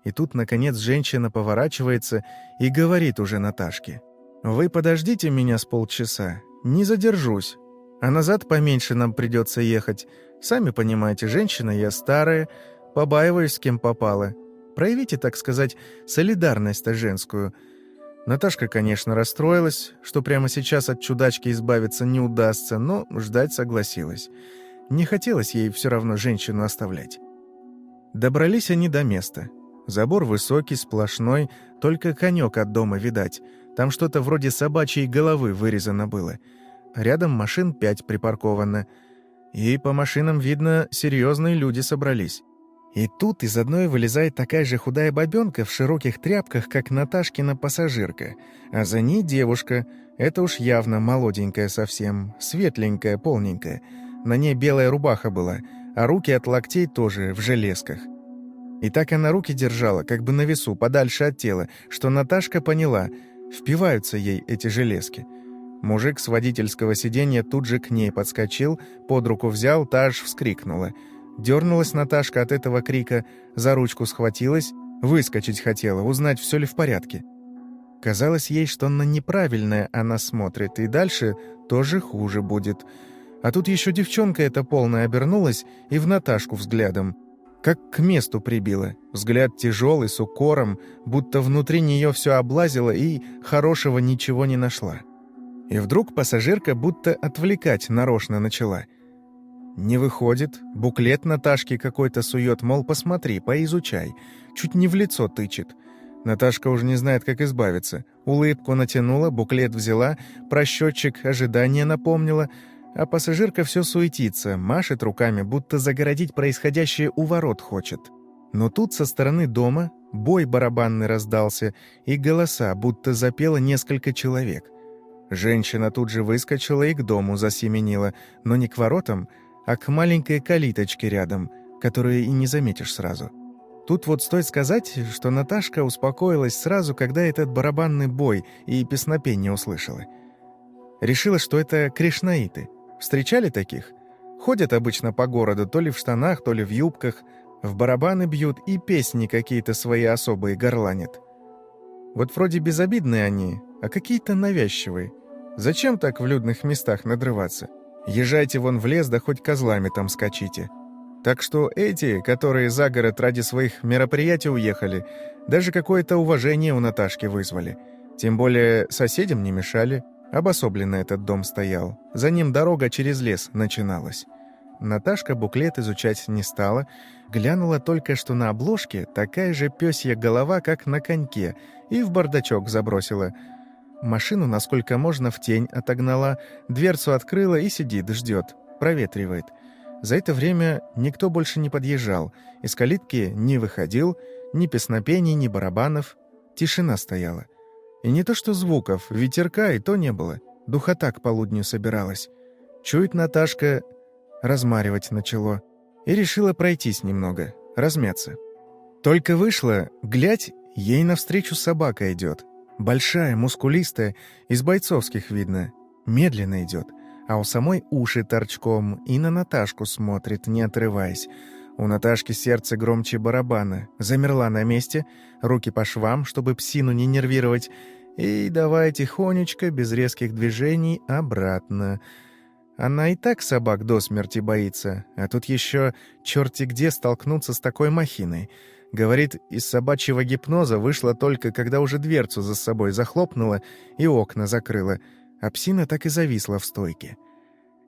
И тут, наконец, женщина поворачивается и говорит уже Наташке. «Вы подождите меня с полчаса, не задержусь, а назад поменьше нам придется ехать. Сами понимаете, женщина я старая, побаиваюсь, с кем попала. Проявите, так сказать, солидарность-то женскую». Наташка, конечно, расстроилась, что прямо сейчас от чудачки избавиться не удастся, но ждать согласилась. Не хотелось ей все равно женщину оставлять. Добрались они до места. Забор высокий, сплошной, только конек от дома видать. Там что-то вроде собачьей головы вырезано было. Рядом машин пять припарковано. И по машинам, видно, серьезные люди собрались. И тут из одной вылезает такая же худая бабенка в широких тряпках, как Наташкина пассажирка, а за ней девушка, это уж явно молоденькая совсем, светленькая, полненькая. На ней белая рубаха была, а руки от локтей тоже в железках. И так она руки держала, как бы на весу, подальше от тела, что Наташка поняла, впиваются ей эти железки. Мужик с водительского сиденья тут же к ней подскочил, под руку взял, та аж вскрикнула — Дернулась Наташка от этого крика, за ручку схватилась, выскочить хотела, узнать, все ли в порядке. Казалось ей, что на неправильное она смотрит, и дальше тоже хуже будет. А тут еще девчонка эта полная обернулась и в Наташку взглядом. Как к месту прибила. Взгляд тяжелый, с укором, будто внутри нее все облазило и хорошего ничего не нашла. И вдруг пассажирка будто отвлекать нарочно начала — не выходит, буклет Наташке какой-то сует, мол, посмотри, поизучай. Чуть не в лицо тычет. Наташка уже не знает, как избавиться. Улыбку натянула, буклет взяла, про счетчик ожидания напомнила, а пассажирка все суетится, машет руками, будто загородить происходящее у ворот хочет. Но тут со стороны дома бой барабанный раздался, и голоса, будто запело несколько человек. Женщина тут же выскочила и к дому засеменила, но не к воротам, а к маленькой калиточке рядом, которую и не заметишь сразу. Тут вот стоит сказать, что Наташка успокоилась сразу, когда этот барабанный бой и песнопение услышала. Решила, что это кришнаиты. Встречали таких? Ходят обычно по городу то ли в штанах, то ли в юбках, в барабаны бьют и песни какие-то свои особые горланят. Вот вроде безобидные они, а какие-то навязчивые. Зачем так в людных местах надрываться? Езжайте вон в лес, да хоть козлами там скачите. Так что эти, которые за город ради своих мероприятий уехали, даже какое-то уважение у Наташки вызвали. Тем более соседям не мешали. Обособленно этот дом стоял. За ним дорога через лес начиналась. Наташка буклет изучать не стала, глянула только, что на обложке такая же пёсья голова, как на коньке, и в бардачок забросила. Машину, насколько можно, в тень отогнала, дверцу открыла и сидит, ждет, проветривает. За это время никто больше не подъезжал, из калитки не выходил, ни песнопений, ни барабанов. Тишина стояла. И не то что звуков, ветерка и то не было. Духота к полудню собиралась. Чует Наташка, размаривать начало. И решила пройтись немного, размяться. Только вышла, глядь, ей навстречу собака идет. Большая, мускулистая, из бойцовских видно. Медленно идет, а у самой уши торчком и на Наташку смотрит, не отрываясь. У Наташки сердце громче барабана. Замерла на месте, руки по швам, чтобы псину не нервировать, и давай тихонечко, без резких движений, обратно. Она и так собак до смерти боится, а тут еще черти где столкнуться с такой махиной. Говорит, из собачьего гипноза вышла только, когда уже дверцу за собой захлопнула и окна закрыла, а псина так и зависла в стойке.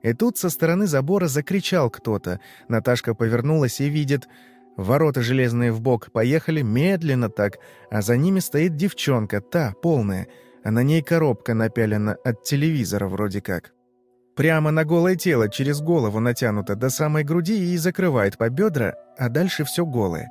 И тут со стороны забора закричал кто-то. Наташка повернулась и видит... Ворота железные в бок поехали медленно так, а за ними стоит девчонка, та, полная, а на ней коробка напялена от телевизора вроде как. Прямо на голое тело, через голову натянута до самой груди и закрывает по бедра, а дальше все голое.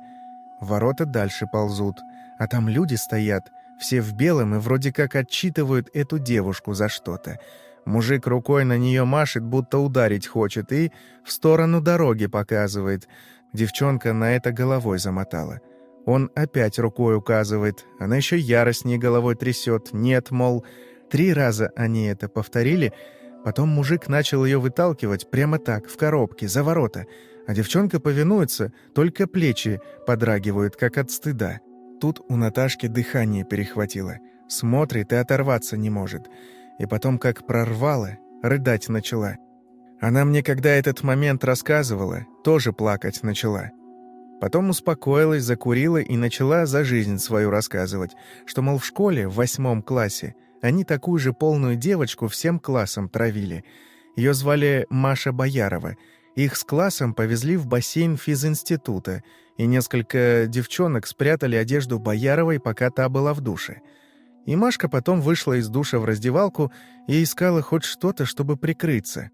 Ворота дальше ползут, а там люди стоят, все в белом и вроде как отчитывают эту девушку за что-то. Мужик рукой на нее машет, будто ударить хочет, и в сторону дороги показывает — Девчонка на это головой замотала. Он опять рукой указывает, она еще яростнее головой трясет. Нет, мол, три раза они это повторили, потом мужик начал ее выталкивать прямо так, в коробке, за ворота, а девчонка повинуется, только плечи подрагивают, как от стыда. Тут у Наташки дыхание перехватило. Смотрит и оторваться не может. И потом, как прорвало, рыдать начала — она мне, когда этот момент рассказывала, тоже плакать начала. Потом успокоилась, закурила и начала за жизнь свою рассказывать, что, мол, в школе, в восьмом классе, они такую же полную девочку всем классом травили. Ее звали Маша Боярова. Их с классом повезли в бассейн физинститута, и несколько девчонок спрятали одежду Бояровой, пока та была в душе. И Машка потом вышла из душа в раздевалку и искала хоть что-то, чтобы прикрыться.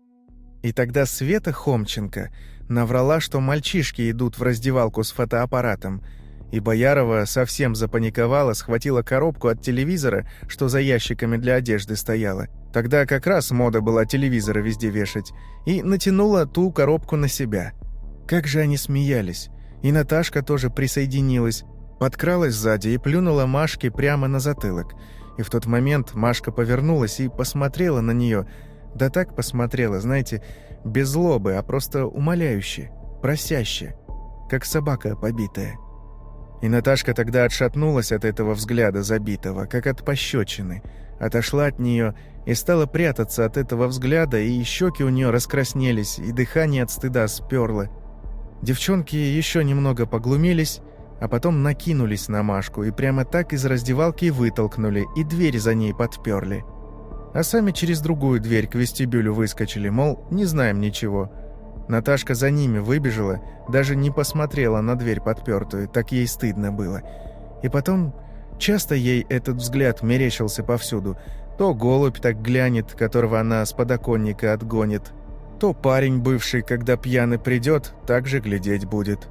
И тогда Света Хомченко наврала, что мальчишки идут в раздевалку с фотоаппаратом, и Боярова совсем запаниковала, схватила коробку от телевизора, что за ящиками для одежды стояла. Тогда как раз мода была телевизоры везде вешать, и натянула ту коробку на себя. Как же они смеялись. И Наташка тоже присоединилась, подкралась сзади и плюнула Машке прямо на затылок. И в тот момент Машка повернулась и посмотрела на нее – да так посмотрела, знаете, без злобы, а просто умоляюще, просяще, как собака побитая. И Наташка тогда отшатнулась от этого взгляда забитого, как от пощечины, отошла от нее и стала прятаться от этого взгляда, и щеки у нее раскраснелись, и дыхание от стыда сперло. Девчонки еще немного поглумились, а потом накинулись на Машку и прямо так из раздевалки вытолкнули, и дверь за ней подперли а сами через другую дверь к вестибюлю выскочили, мол, не знаем ничего. Наташка за ними выбежала, даже не посмотрела на дверь подпертую, так ей стыдно было. И потом часто ей этот взгляд мерещился повсюду. То голубь так глянет, которого она с подоконника отгонит, то парень бывший, когда пьяный придет, так же глядеть будет.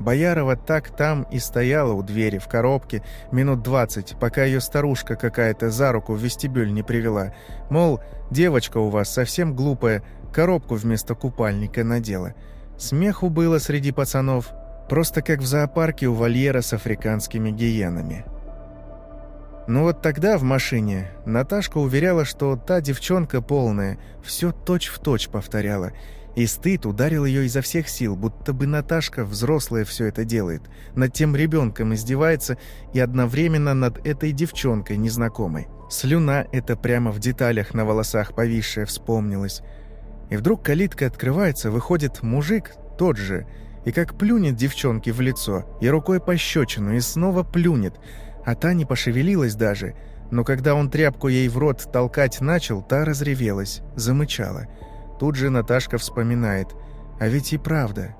Боярова так там и стояла у двери в коробке минут двадцать, пока ее старушка какая-то за руку в вестибюль не привела. Мол, девочка у вас совсем глупая, коробку вместо купальника надела. Смеху было среди пацанов, просто как в зоопарке у вольера с африканскими гиенами. Ну вот тогда в машине Наташка уверяла, что та девчонка полная, все точь-в-точь точь повторяла, и стыд ударил ее изо всех сил, будто бы Наташка, взрослая, все это делает, над тем ребенком издевается и одновременно над этой девчонкой незнакомой. Слюна это прямо в деталях на волосах повисшая вспомнилась. И вдруг калитка открывается, выходит мужик, тот же, и как плюнет девчонке в лицо, и рукой пощечину, и снова плюнет – а та не пошевелилась даже, но когда он тряпку ей в рот толкать начал, та разревелась, замычала. Тут же Наташка вспоминает, а ведь и правда.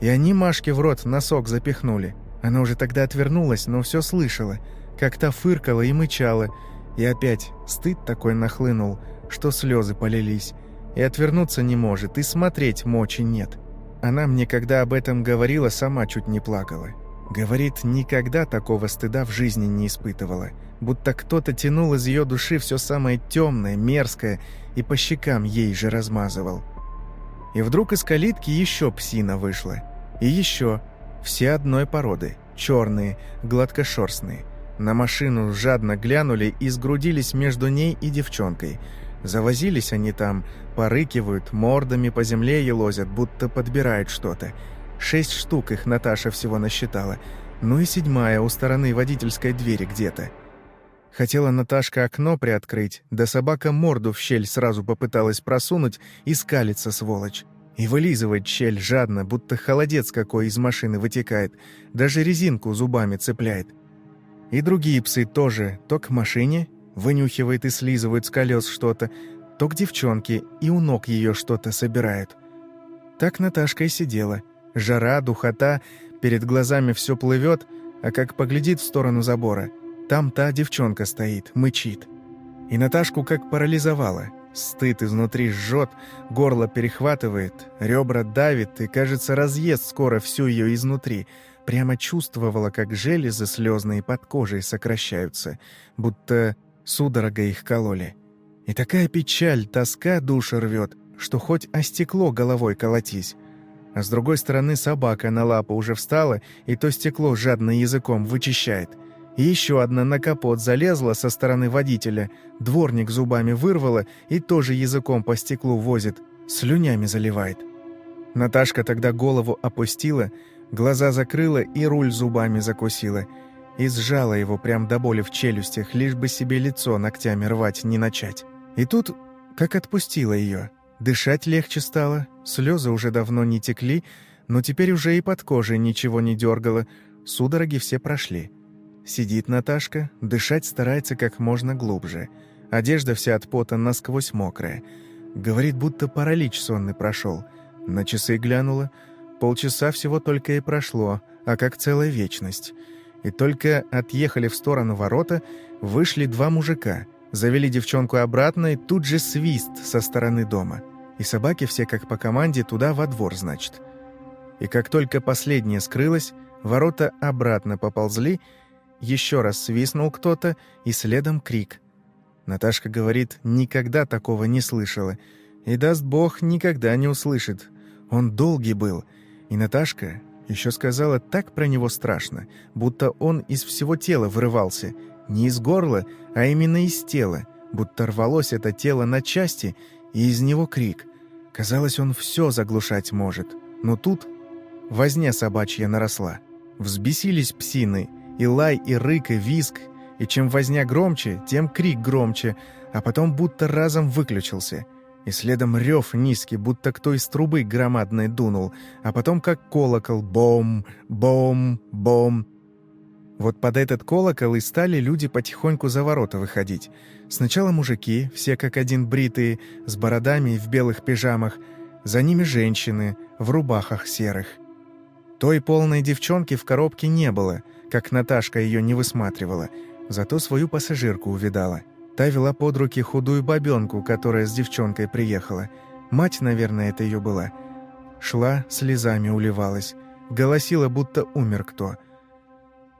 И они Машке в рот носок запихнули. Она уже тогда отвернулась, но все слышала, как та фыркала и мычала, и опять стыд такой нахлынул, что слезы полились, и отвернуться не может, и смотреть мочи нет. Она мне, когда об этом говорила, сама чуть не плакала. Говорит, никогда такого стыда в жизни не испытывала, будто кто-то тянул из ее души все самое темное, мерзкое и по щекам ей же размазывал. И вдруг из калитки еще псина вышла. И еще. Все одной породы. Черные, гладкошерстные. На машину жадно глянули и сгрудились между ней и девчонкой. Завозились они там, порыкивают, мордами по земле елозят, будто подбирают что-то. Шесть штук их Наташа всего насчитала. Ну и седьмая у стороны водительской двери где-то. Хотела Наташка окно приоткрыть, да собака морду в щель сразу попыталась просунуть и скалится, сволочь. И вылизывает щель жадно, будто холодец какой из машины вытекает, даже резинку зубами цепляет. И другие псы тоже то к машине, вынюхивает и слизывает с колес что-то, то к девчонке и у ног ее что-то собирают. Так Наташка и сидела — Жара, духота, перед глазами все плывет, а как поглядит в сторону забора, там та девчонка стоит, мычит. И Наташку как парализовала. Стыд изнутри жжет, горло перехватывает, ребра давит и, кажется, разъест скоро всю ее изнутри. Прямо чувствовала, как железы слезные под кожей сокращаются, будто судорога их кололи. И такая печаль, тоска душа рвет, что хоть о стекло головой колотись. А с другой стороны собака на лапу уже встала, и то стекло жадно языком вычищает. Еще одна на капот залезла со стороны водителя, дворник зубами вырвала и тоже языком по стеклу возит, слюнями заливает. Наташка тогда голову опустила, глаза закрыла и руль зубами закусила. И сжала его прям до боли в челюстях, лишь бы себе лицо ногтями рвать не начать. И тут как отпустила ее. Дышать легче стало, слезы уже давно не текли, но теперь уже и под кожей ничего не дергало, судороги все прошли. Сидит Наташка, дышать старается как можно глубже. Одежда вся от пота насквозь мокрая. Говорит, будто паралич сонный прошел. На часы глянула. Полчаса всего только и прошло, а как целая вечность. И только отъехали в сторону ворота, вышли два мужика — Завели девчонку обратно, и тут же свист со стороны дома. И собаки все как по команде туда во двор, значит. И как только последняя скрылась, ворота обратно поползли, еще раз свистнул кто-то, и следом крик. Наташка говорит, никогда такого не слышала. И даст бог, никогда не услышит. Он долгий был. И Наташка еще сказала так про него страшно, будто он из всего тела вырывался — не из горла, а именно из тела, будто рвалось это тело на части, и из него крик. Казалось, он все заглушать может. Но тут возня собачья наросла. Взбесились псины, и лай, и рык, и виск, и чем возня громче, тем крик громче, а потом будто разом выключился. И следом рев низкий, будто кто из трубы громадной дунул, а потом как колокол «бом, бом, бом», вот под этот колокол и стали люди потихоньку за ворота выходить. Сначала мужики, все как один бритые, с бородами в белых пижамах, за ними женщины, в рубахах серых. Той полной девчонки в коробке не было, как Наташка ее не высматривала, зато свою пассажирку увидала. Та вела под руки худую бабенку, которая с девчонкой приехала. Мать, наверное, это ее была. Шла, слезами уливалась. Голосила, будто умер кто.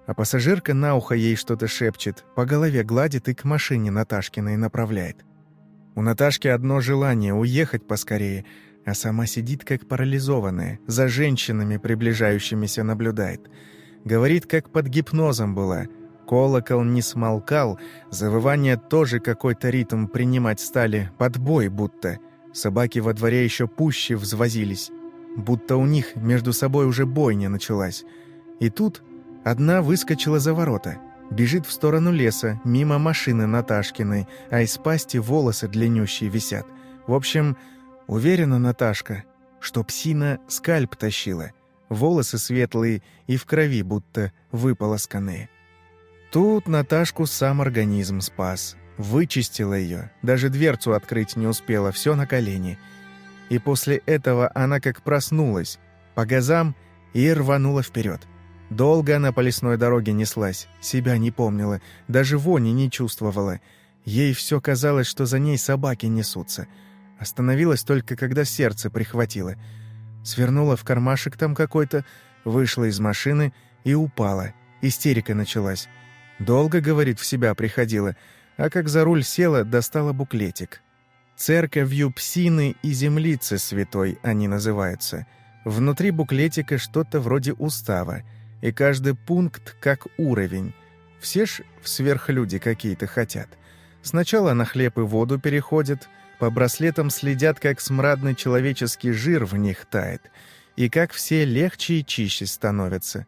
А пассажирка на ухо ей что-то шепчет, по голове гладит и к машине Наташкиной направляет. У Наташки одно желание — уехать поскорее, а сама сидит как парализованная, за женщинами, приближающимися, наблюдает. Говорит, как под гипнозом была. Колокол не смолкал, завывания тоже какой-то ритм принимать стали, подбой будто. Собаки во дворе еще пуще взвозились, будто у них между собой уже бойня началась. И тут Одна выскочила за ворота. Бежит в сторону леса, мимо машины Наташкиной, а из пасти волосы длиннющие висят. В общем, уверена Наташка, что псина скальп тащила. Волосы светлые и в крови будто выполосканные. Тут Наташку сам организм спас. Вычистила ее, даже дверцу открыть не успела, все на колени. И после этого она как проснулась, по газам и рванула вперед. Долго она по лесной дороге неслась, себя не помнила, даже вони не чувствовала. Ей все казалось, что за ней собаки несутся. Остановилась только, когда сердце прихватило. Свернула в кармашек там какой-то, вышла из машины и упала. Истерика началась. Долго, говорит, в себя приходила, а как за руль села, достала буклетик. «Церковью псины и землицы святой» они называются. Внутри буклетика что-то вроде устава — и каждый пункт как уровень. Все ж в сверхлюди какие-то хотят. Сначала на хлеб и воду переходят, по браслетам следят, как смрадный человеческий жир в них тает, и как все легче и чище становятся.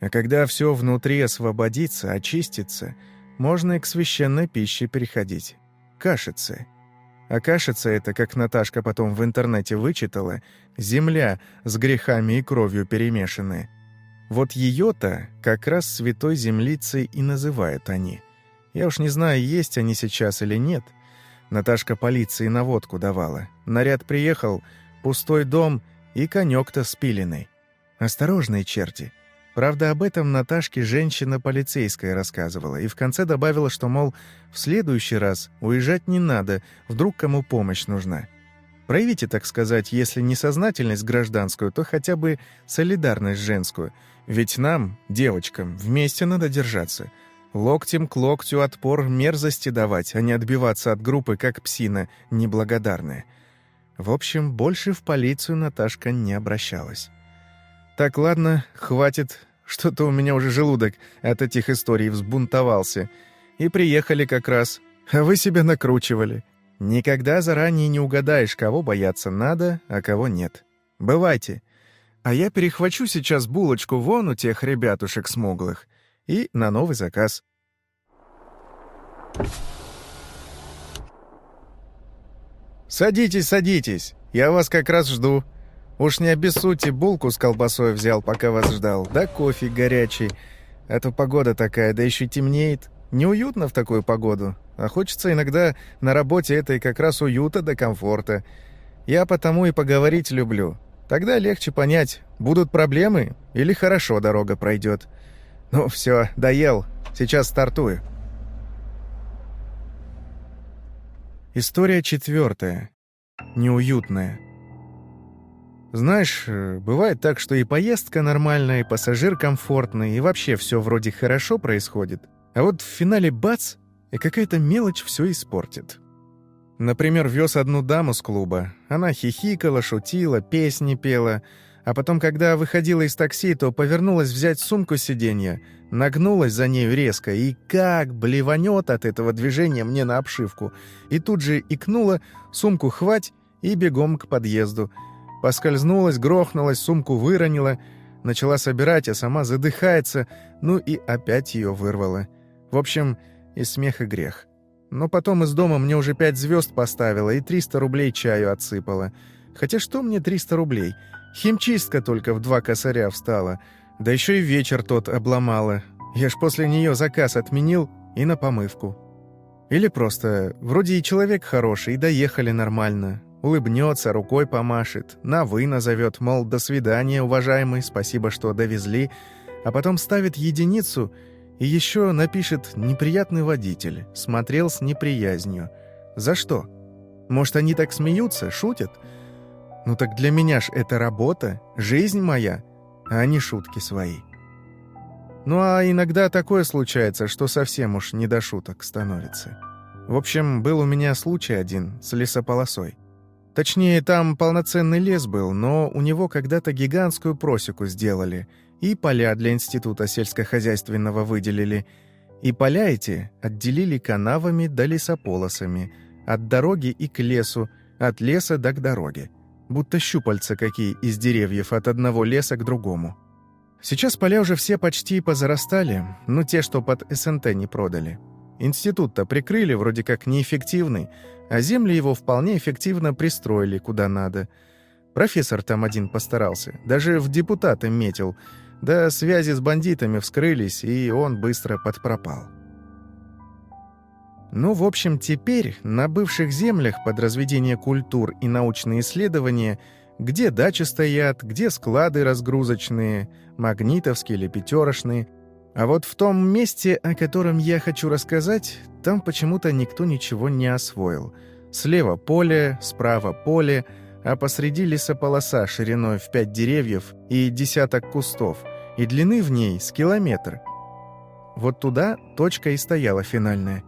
А когда все внутри освободится, очистится, можно и к священной пище переходить. Кашицы. А кашица это, как Наташка потом в интернете вычитала, земля с грехами и кровью перемешанная. Вот ее-то как раз святой землицей и называют они. Я уж не знаю, есть они сейчас или нет. Наташка полиции наводку давала. Наряд приехал, пустой дом и конек-то спиленный. Осторожные черти. Правда, об этом Наташке женщина полицейская рассказывала и в конце добавила, что, мол, в следующий раз уезжать не надо, вдруг кому помощь нужна. Проявите, так сказать, если не сознательность гражданскую, то хотя бы солидарность женскую — ведь нам, девочкам, вместе надо держаться. Локтем к локтю отпор мерзости давать, а не отбиваться от группы, как псина, неблагодарная. В общем, больше в полицию Наташка не обращалась. «Так, ладно, хватит. Что-то у меня уже желудок от этих историй взбунтовался. И приехали как раз. А вы себя накручивали. Никогда заранее не угадаешь, кого бояться надо, а кого нет. Бывайте. А я перехвачу сейчас булочку вон у тех ребятушек смуглых и на новый заказ. «Садитесь, садитесь, я вас как раз жду. Уж не обессудьте, булку с колбасой взял, пока вас ждал, да кофе горячий. А погода такая, да еще темнеет. Неуютно в такую погоду, а хочется иногда на работе этой как раз уюта да комфорта. Я потому и поговорить люблю, Тогда легче понять, будут проблемы или хорошо дорога пройдет. Ну все, доел, сейчас стартую. История четвертая. Неуютная. Знаешь, э, бывает так, что и поездка нормальная, и пассажир комфортный, и вообще все вроде хорошо происходит. А вот в финале бац, и какая-то мелочь все испортит. Например, вез одну даму с клуба. Она хихикала, шутила, песни пела. А потом, когда выходила из такси, то повернулась взять сумку сиденья, нагнулась за нею резко и как блеванет от этого движения мне на обшивку. И тут же икнула, сумку хвать и бегом к подъезду. Поскользнулась, грохнулась, сумку выронила, начала собирать, а сама задыхается, ну и опять ее вырвала. В общем, и смех, и грех. Но потом из дома мне уже пять звезд поставила и 300 рублей чаю отсыпала. Хотя что мне 300 рублей? Химчистка только в два косаря встала. Да еще и вечер тот обломала. Я ж после нее заказ отменил и на помывку. Или просто, вроде и человек хороший, и доехали нормально. Улыбнется, рукой помашет, на «вы» назовет, мол, «до свидания, уважаемый, спасибо, что довезли», а потом ставит единицу И еще напишет «неприятный водитель», смотрел с неприязнью. За что? Может, они так смеются, шутят? Ну так для меня ж это работа, жизнь моя, а не шутки свои. Ну а иногда такое случается, что совсем уж не до шуток становится. В общем, был у меня случай один с лесополосой. Точнее, там полноценный лес был, но у него когда-то гигантскую просеку сделали, и поля для института сельскохозяйственного выделили. И поля эти отделили канавами да лесополосами, от дороги и к лесу, от леса до к дороге. Будто щупальца какие из деревьев от одного леса к другому. Сейчас поля уже все почти позарастали, ну те, что под СНТ не продали. Институт-то прикрыли, вроде как неэффективный, а земли его вполне эффективно пристроили куда надо. Профессор там один постарался, даже в депутаты метил, да связи с бандитами вскрылись, и он быстро подпропал. Ну, в общем, теперь на бывших землях под разведение культур и научные исследования, где дачи стоят, где склады разгрузочные, магнитовские или пятерошные, а вот в том месте, о котором я хочу рассказать, там почему-то никто ничего не освоил. Слева поле, справа поле, а посреди лесополоса шириной в пять деревьев и десяток кустов, и длины в ней с километр. Вот туда точка и стояла финальная.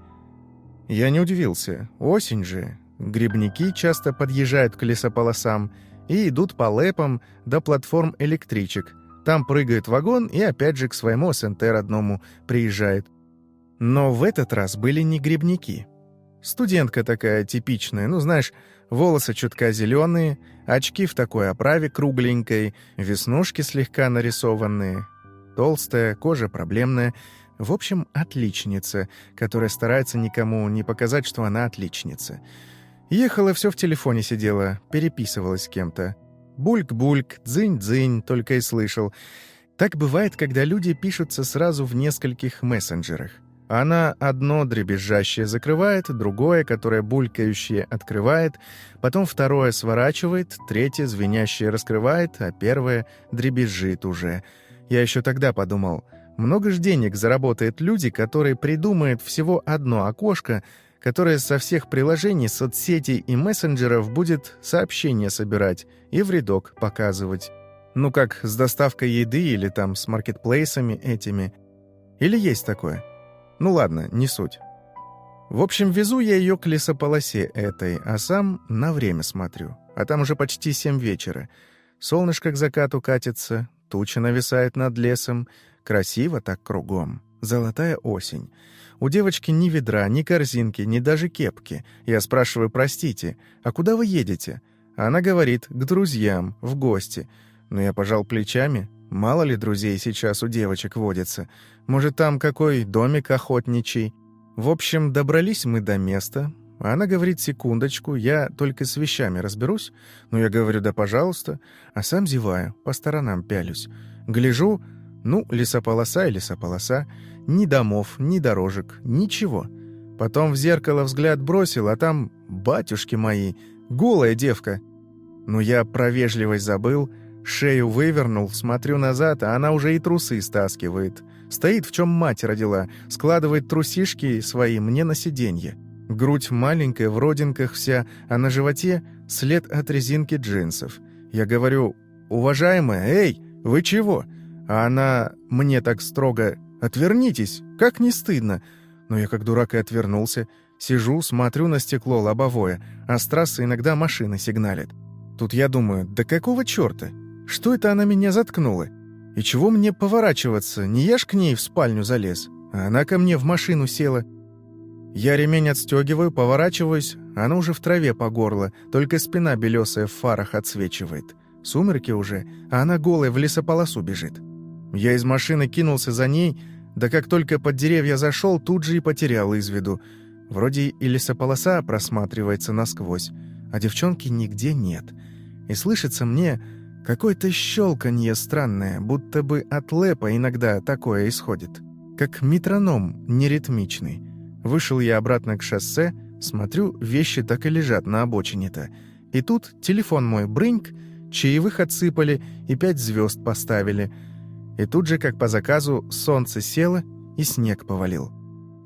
Я не удивился. Осень же. Грибники часто подъезжают к лесополосам и идут по лэпам до платформ электричек. Там прыгает вагон и опять же к своему СНТ родному приезжает. Но в этот раз были не грибники. Студентка такая типичная, ну, знаешь, волосы чутка зеленые, очки в такой оправе кругленькой, веснушки слегка нарисованные, толстая, кожа проблемная. В общем, отличница, которая старается никому не показать, что она отличница. Ехала, все в телефоне сидела, переписывалась с кем-то. Бульк-бульк, дзынь-дзынь, только и слышал. Так бывает, когда люди пишутся сразу в нескольких мессенджерах. Она одно дребезжащее закрывает, другое, которое булькающее, открывает, потом второе сворачивает, третье звенящее раскрывает, а первое дребезжит уже. Я еще тогда подумал, много ж денег заработают люди, которые придумают всего одно окошко, которое со всех приложений, соцсетей и мессенджеров будет сообщения собирать и в рядок показывать. Ну как с доставкой еды или там с маркетплейсами этими. Или есть такое? Ну ладно, не суть. В общем, везу я ее к лесополосе этой, а сам на время смотрю. А там уже почти семь вечера. Солнышко к закату катится, туча нависает над лесом. Красиво так кругом. Золотая осень. У девочки ни ведра, ни корзинки, ни даже кепки. Я спрашиваю, простите, а куда вы едете? Она говорит, к друзьям, в гости. Но я пожал плечами. Мало ли друзей сейчас у девочек водится. Может, там какой домик охотничий. В общем, добрались мы до места. Она говорит, секундочку, я только с вещами разберусь. Ну, я говорю, да пожалуйста. А сам зеваю, по сторонам пялюсь. Гляжу, ну, лесополоса и лесополоса. Ни домов, ни дорожек, ничего. Потом в зеркало взгляд бросил, а там, батюшки мои, голая девка. Ну, я про вежливость забыл, Шею вывернул, смотрю назад, а она уже и трусы стаскивает. Стоит, в чем мать родила, складывает трусишки свои мне на сиденье. Грудь маленькая, в родинках вся, а на животе след от резинки джинсов. Я говорю, «Уважаемая, эй, вы чего?» А она мне так строго, «Отвернитесь, как не стыдно!» Но я как дурак и отвернулся. Сижу, смотрю на стекло лобовое, а с трассы иногда машины сигналят. Тут я думаю, да какого черта? Что это она меня заткнула? И чего мне поворачиваться? Не я ж к ней в спальню залез, а она ко мне в машину села. Я ремень отстегиваю, поворачиваюсь, она уже в траве по горло, только спина белесая в фарах отсвечивает. Сумерки уже, а она голая в лесополосу бежит. Я из машины кинулся за ней, да как только под деревья зашел, тут же и потерял из виду. Вроде и лесополоса просматривается насквозь, а девчонки нигде нет. И слышится мне Какое-то щелканье странное, будто бы от лэпа иногда такое исходит. Как метроном неритмичный. Вышел я обратно к шоссе, смотрю, вещи так и лежат на обочине-то. И тут телефон мой брыньк, чаевых отсыпали и пять звезд поставили. И тут же, как по заказу, солнце село, и снег повалил.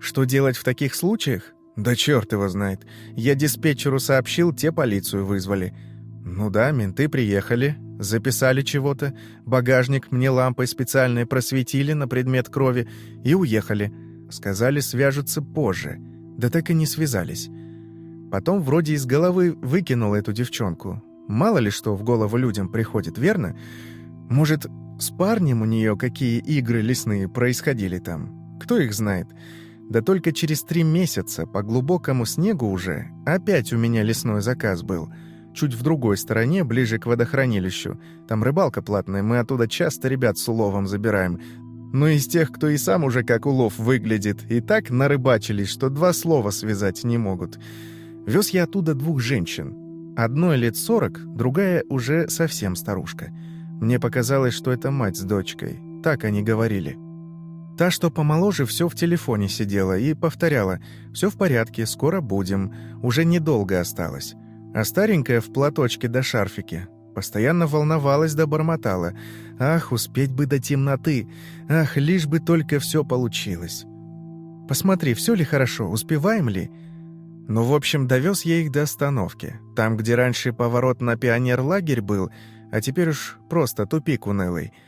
Что делать в таких случаях? Да черт его знает. Я диспетчеру сообщил, те полицию вызвали. Ну да, менты приехали, записали чего-то, багажник мне лампой специальной просветили на предмет крови и уехали. Сказали, свяжутся позже. Да так и не связались. Потом вроде из головы выкинул эту девчонку. Мало ли что в голову людям приходит, верно? Может, с парнем у нее какие игры лесные происходили там? Кто их знает? Да только через три месяца по глубокому снегу уже опять у меня лесной заказ был. Чуть в другой стороне, ближе к водохранилищу. Там рыбалка платная, мы оттуда часто ребят с уловом забираем. Но из тех, кто и сам уже как улов выглядит, и так нарыбачились, что два слова связать не могут. Вез я оттуда двух женщин. Одной лет сорок, другая уже совсем старушка. Мне показалось, что это мать с дочкой. Так они говорили. Та, что помоложе, все в телефоне сидела и повторяла «Все в порядке, скоро будем, уже недолго осталось». А старенькая в платочке до шарфике постоянно волновалась да бормотала «Ах, успеть бы до темноты! Ах, лишь бы только все получилось!» «Посмотри, все ли хорошо, успеваем ли?» Ну, в общем, довез я их до остановки. Там, где раньше поворот на пионер-лагерь был, а теперь уж просто тупик унылый —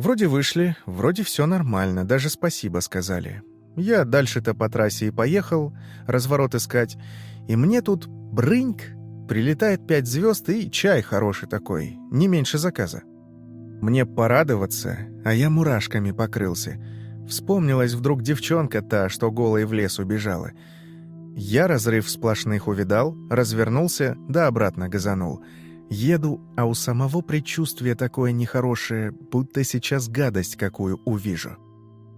Вроде вышли, вроде все нормально, даже спасибо сказали. Я дальше-то по трассе и поехал, разворот искать, и мне тут брыньк, прилетает пять звезд и чай хороший такой, не меньше заказа. Мне порадоваться, а я мурашками покрылся. Вспомнилась вдруг девчонка та, что голой в лес убежала. Я разрыв сплошных увидал, развернулся, да обратно газанул — Еду, а у самого предчувствие такое нехорошее, будто сейчас гадость какую увижу.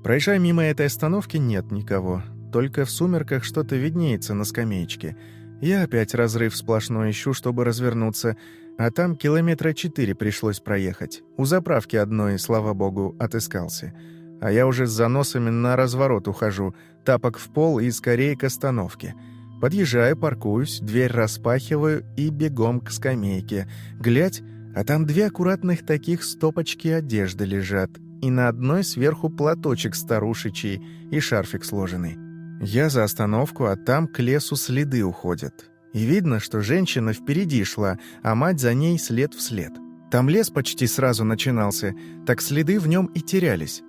Проезжая мимо этой остановки, нет никого. Только в сумерках что-то виднеется на скамеечке. Я опять разрыв сплошной ищу, чтобы развернуться, а там километра четыре пришлось проехать. У заправки одной, слава богу, отыскался. А я уже с заносами на разворот ухожу, тапок в пол и скорее к остановке — Подъезжаю, паркуюсь, дверь распахиваю и бегом к скамейке. Глядь, а там две аккуратных таких стопочки одежды лежат, и на одной сверху платочек старушечий и шарфик сложенный. Я за остановку, а там к лесу следы уходят. И видно, что женщина впереди шла, а мать за ней след в след. Там лес почти сразу начинался, так следы в нем и терялись.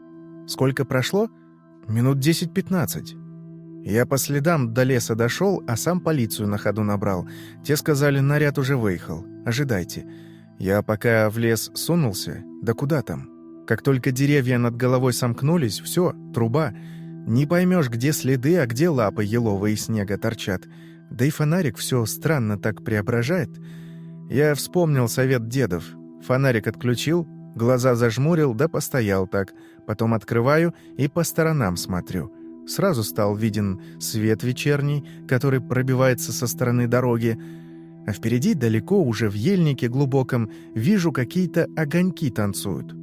Сколько прошло? Минут 10-15. Я по следам до леса дошел, а сам полицию на ходу набрал. Те сказали, наряд уже выехал. Ожидайте. Я пока в лес сунулся, да куда там? Как только деревья над головой сомкнулись, все, труба. Не поймешь, где следы, а где лапы еловые снега торчат. Да и фонарик все странно так преображает. Я вспомнил совет дедов. Фонарик отключил, глаза зажмурил, да постоял так. Потом открываю и по сторонам смотрю — Сразу стал виден свет вечерний, который пробивается со стороны дороги, а впереди, далеко, уже в ельнике глубоком, вижу какие-то огоньки танцуют.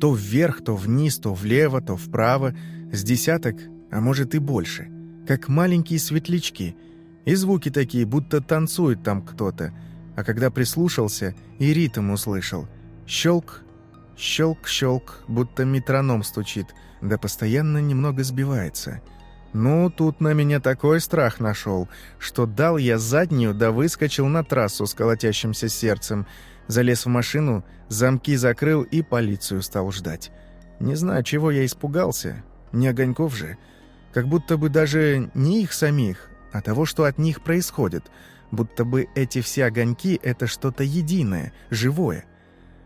То вверх, то вниз, то влево, то вправо, с десяток, а может и больше, как маленькие светлячки, и звуки такие, будто танцует там кто-то, а когда прислушался, и ритм услышал. Щелк, щелк-щелк, будто метроном стучит — да постоянно немного сбивается. Ну, тут на меня такой страх нашел, что дал я заднюю, да выскочил на трассу с колотящимся сердцем, залез в машину, замки закрыл и полицию стал ждать. Не знаю, чего я испугался, не огоньков же. Как будто бы даже не их самих, а того, что от них происходит, будто бы эти все огоньки — это что-то единое, живое —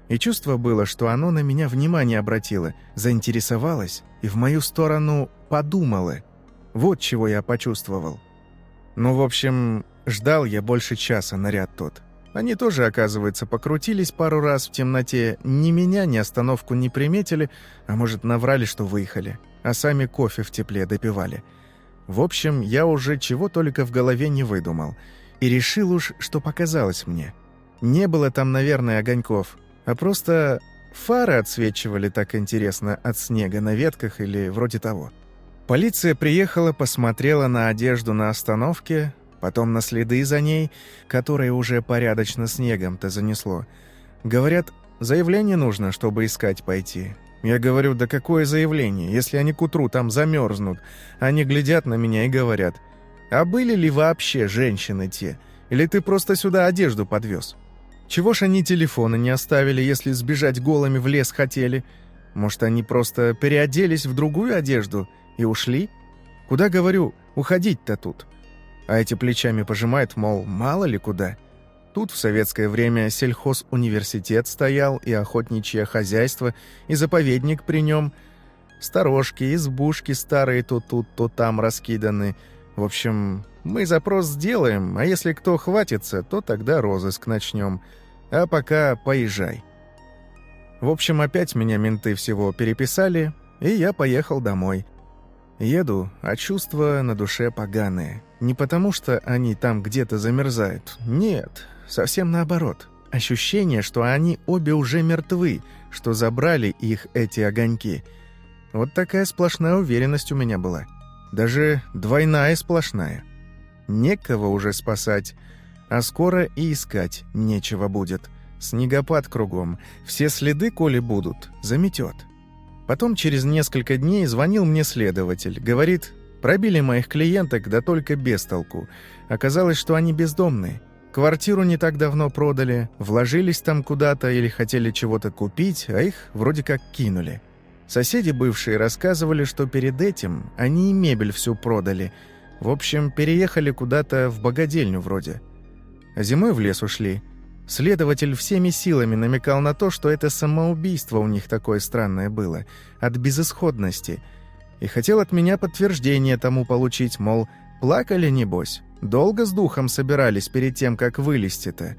и чувство было, что оно на меня внимание обратило, заинтересовалось и в мою сторону подумало. Вот чего я почувствовал. Ну, в общем, ждал я больше часа наряд тот. Они тоже, оказывается, покрутились пару раз в темноте, ни меня, ни остановку не приметили, а может, наврали, что выехали, а сами кофе в тепле допивали. В общем, я уже чего только в голове не выдумал. И решил уж, что показалось мне. Не было там, наверное, огоньков, а просто фары отсвечивали так интересно от снега на ветках или вроде того. Полиция приехала, посмотрела на одежду на остановке, потом на следы за ней, которые уже порядочно снегом-то занесло. Говорят, заявление нужно, чтобы искать пойти. Я говорю, да какое заявление, если они к утру там замерзнут? Они глядят на меня и говорят, а были ли вообще женщины те? Или ты просто сюда одежду подвез? Чего ж они телефоны не оставили, если сбежать голыми в лес хотели? Может, они просто переоделись в другую одежду и ушли? Куда, говорю, уходить-то тут? А эти плечами пожимают, мол, мало ли куда. Тут в советское время сельхозуниверситет стоял, и охотничье хозяйство, и заповедник при нем. Сторожки, избушки старые то тут, то там раскиданы. В общем, мы запрос сделаем, а если кто хватится, то тогда розыск начнем. А пока поезжай. В общем, опять меня менты всего переписали, и я поехал домой. Еду, а чувства на душе поганые. Не потому, что они там где-то замерзают. Нет, совсем наоборот. Ощущение, что они обе уже мертвы, что забрали их эти огоньки. Вот такая сплошная уверенность у меня была. Даже двойная сплошная. Некого уже спасать, а скоро и искать нечего будет. Снегопад кругом. Все следы, коли будут, заметет. Потом через несколько дней звонил мне следователь. Говорит, пробили моих клиенток, да только без толку. Оказалось, что они бездомные. Квартиру не так давно продали, вложились там куда-то или хотели чего-то купить, а их вроде как кинули. Соседи бывшие рассказывали, что перед этим они и мебель всю продали. В общем, переехали куда-то в богадельню вроде. Зимой в лес ушли. Следователь всеми силами намекал на то, что это самоубийство у них такое странное было, от безысходности. И хотел от меня подтверждение тому получить, мол, плакали, небось, долго с духом собирались перед тем, как вылезти-то.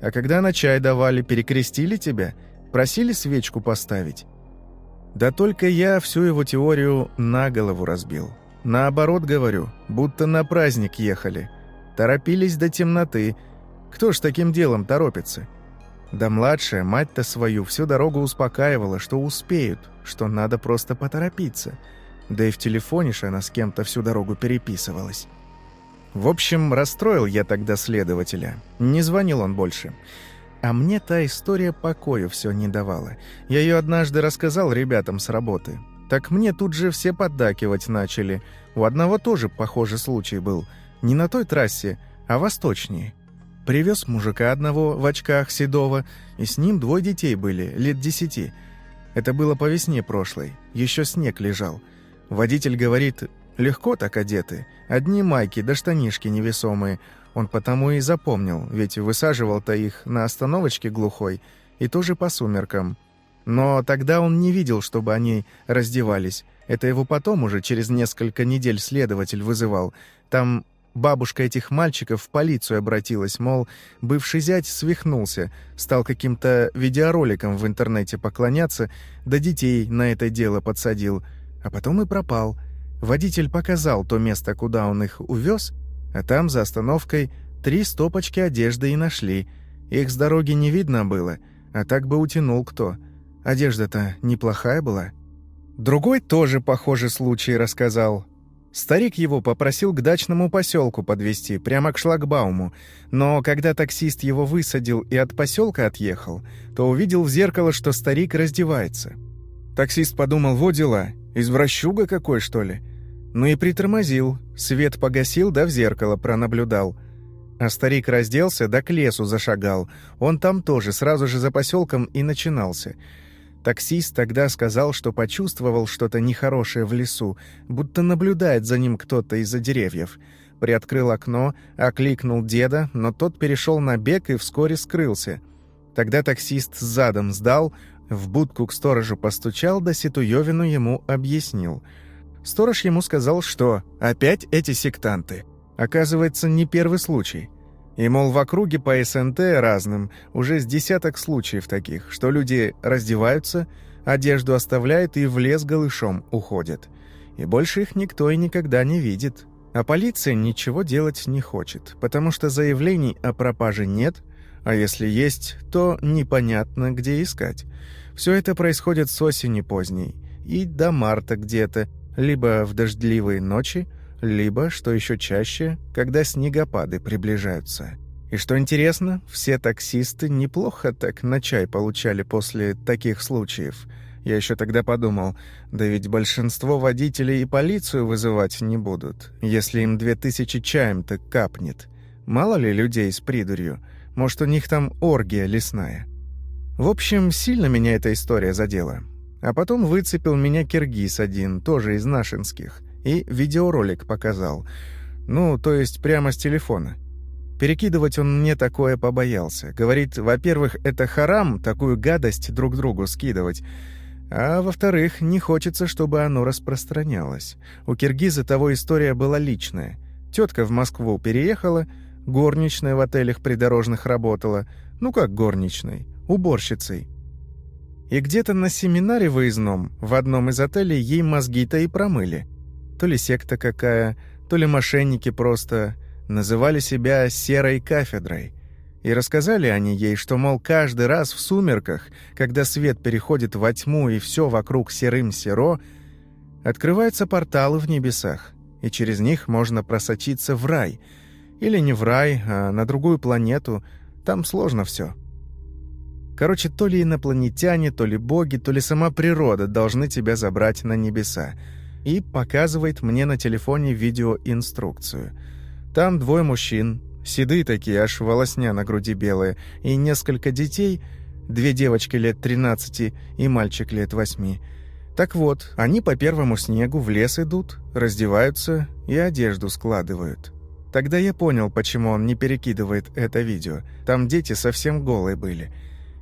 А когда на чай давали, перекрестили тебя, просили свечку поставить. Да только я всю его теорию на голову разбил. Наоборот говорю, будто на праздник ехали. Торопились до темноты — кто ж таким делом торопится? Да младшая, мать-то свою, всю дорогу успокаивала, что успеют, что надо просто поторопиться. Да и в телефоне же она с кем-то всю дорогу переписывалась. В общем, расстроил я тогда следователя. Не звонил он больше. А мне та история покоя все не давала. Я ее однажды рассказал ребятам с работы. Так мне тут же все поддакивать начали. У одного тоже похожий случай был. Не на той трассе, а восточнее. Привез мужика одного в очках, седого, и с ним двое детей были, лет десяти. Это было по весне прошлой, еще снег лежал. Водитель говорит, легко так одеты, одни майки да штанишки невесомые. Он потому и запомнил, ведь высаживал-то их на остановочке глухой, и тоже по сумеркам. Но тогда он не видел, чтобы они раздевались. Это его потом уже через несколько недель следователь вызывал. Там Бабушка этих мальчиков в полицию обратилась, мол, бывший зять свихнулся, стал каким-то видеороликом в интернете поклоняться, да детей на это дело подсадил, а потом и пропал. Водитель показал то место, куда он их увез, а там за остановкой три стопочки одежды и нашли. Их с дороги не видно было, а так бы утянул кто. Одежда-то неплохая была. Другой тоже похожий случай рассказал. Старик его попросил к дачному поселку подвести прямо к шлагбауму, но когда таксист его высадил и от поселка отъехал, то увидел в зеркало, что старик раздевается. Таксист подумал, во дела, извращуга какой, что ли? Ну и притормозил, свет погасил, да в зеркало пронаблюдал. А старик разделся, да к лесу зашагал. Он там тоже, сразу же за поселком и начинался — Таксист тогда сказал, что почувствовал что-то нехорошее в лесу, будто наблюдает за ним кто-то из-за деревьев. Приоткрыл окно, окликнул деда, но тот перешел на бег и вскоре скрылся. Тогда таксист задом сдал, в будку к сторожу постучал, да Ситуевину ему объяснил. Сторож ему сказал, что опять эти сектанты. Оказывается, не первый случай — и, мол, в округе по СНТ разным уже с десяток случаев таких, что люди раздеваются, одежду оставляют и в лес голышом уходят. И больше их никто и никогда не видит. А полиция ничего делать не хочет, потому что заявлений о пропаже нет, а если есть, то непонятно, где искать. Все это происходит с осени поздней и до марта где-то, либо в дождливые ночи, либо, что еще чаще, когда снегопады приближаются. И что интересно, все таксисты неплохо так на чай получали после таких случаев. Я еще тогда подумал, да ведь большинство водителей и полицию вызывать не будут, если им две тысячи чаем-то капнет. Мало ли людей с придурью. Может, у них там оргия лесная. В общем, сильно меня эта история задела. А потом выцепил меня киргиз один, тоже из нашинских, и видеоролик показал. Ну, то есть прямо с телефона. Перекидывать он мне такое побоялся. Говорит, во-первых, это харам такую гадость друг другу скидывать, а во-вторых, не хочется, чтобы оно распространялось. У киргиза того история была личная. Тетка в Москву переехала, горничная в отелях придорожных работала. Ну как горничной? Уборщицей. И где-то на семинаре выездном в одном из отелей ей мозги-то и промыли. То ли секта какая, то ли мошенники просто называли себя «серой кафедрой». И рассказали они ей, что, мол, каждый раз в сумерках, когда свет переходит во тьму и все вокруг серым-серо, открываются порталы в небесах, и через них можно просочиться в рай. Или не в рай, а на другую планету. Там сложно все. Короче, то ли инопланетяне, то ли боги, то ли сама природа должны тебя забрать на небеса. И показывает мне на телефоне видеоинструкцию. Там двое мужчин, Седые такие, аж волосня на груди белые, и несколько детей, две девочки лет 13 и мальчик лет 8. Так вот, они по первому снегу в лес идут, раздеваются и одежду складывают. Тогда я понял, почему он не перекидывает это видео. Там дети совсем голые были.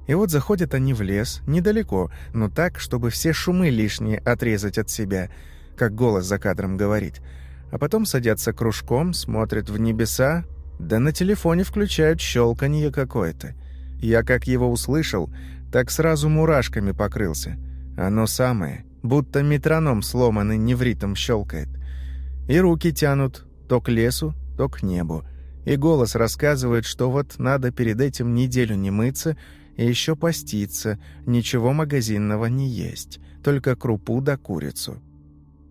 И вот заходят они в лес, недалеко, но так, чтобы все шумы лишние отрезать от себя, как голос за кадром говорит. А потом садятся кружком, смотрят в небеса, да на телефоне включают щелканье какое-то. Я как его услышал, так сразу мурашками покрылся. Оно самое, будто метроном сломанный невритом щелкает. И руки тянут то к лесу, то к небу. И голос рассказывает, что вот надо перед этим неделю не мыться и еще поститься, ничего магазинного не есть, только крупу да курицу.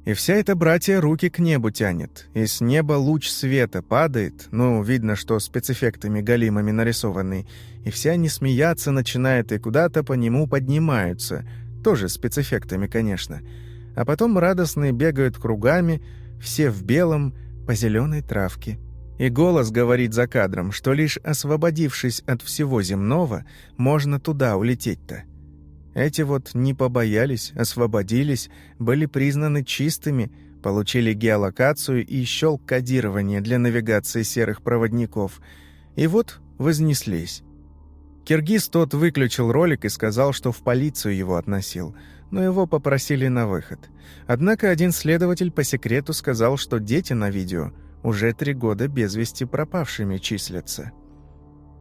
И вся эта братья руки к небу тянет, и с неба луч света падает, ну, видно, что спецэффектами галимами нарисованный, и все они смеяться начинают и куда-то по нему поднимаются, тоже спецэффектами, конечно. А потом радостные бегают кругами, все в белом, по зеленой травке. И голос говорит за кадром, что лишь освободившись от всего земного, можно туда улететь-то. Эти вот не побоялись, освободились, были признаны чистыми, получили геолокацию и щелк кодирования для навигации серых проводников. И вот вознеслись. Киргиз тот выключил ролик и сказал, что в полицию его относил, но его попросили на выход. Однако один следователь по секрету сказал, что дети на видео уже три года без вести пропавшими числятся.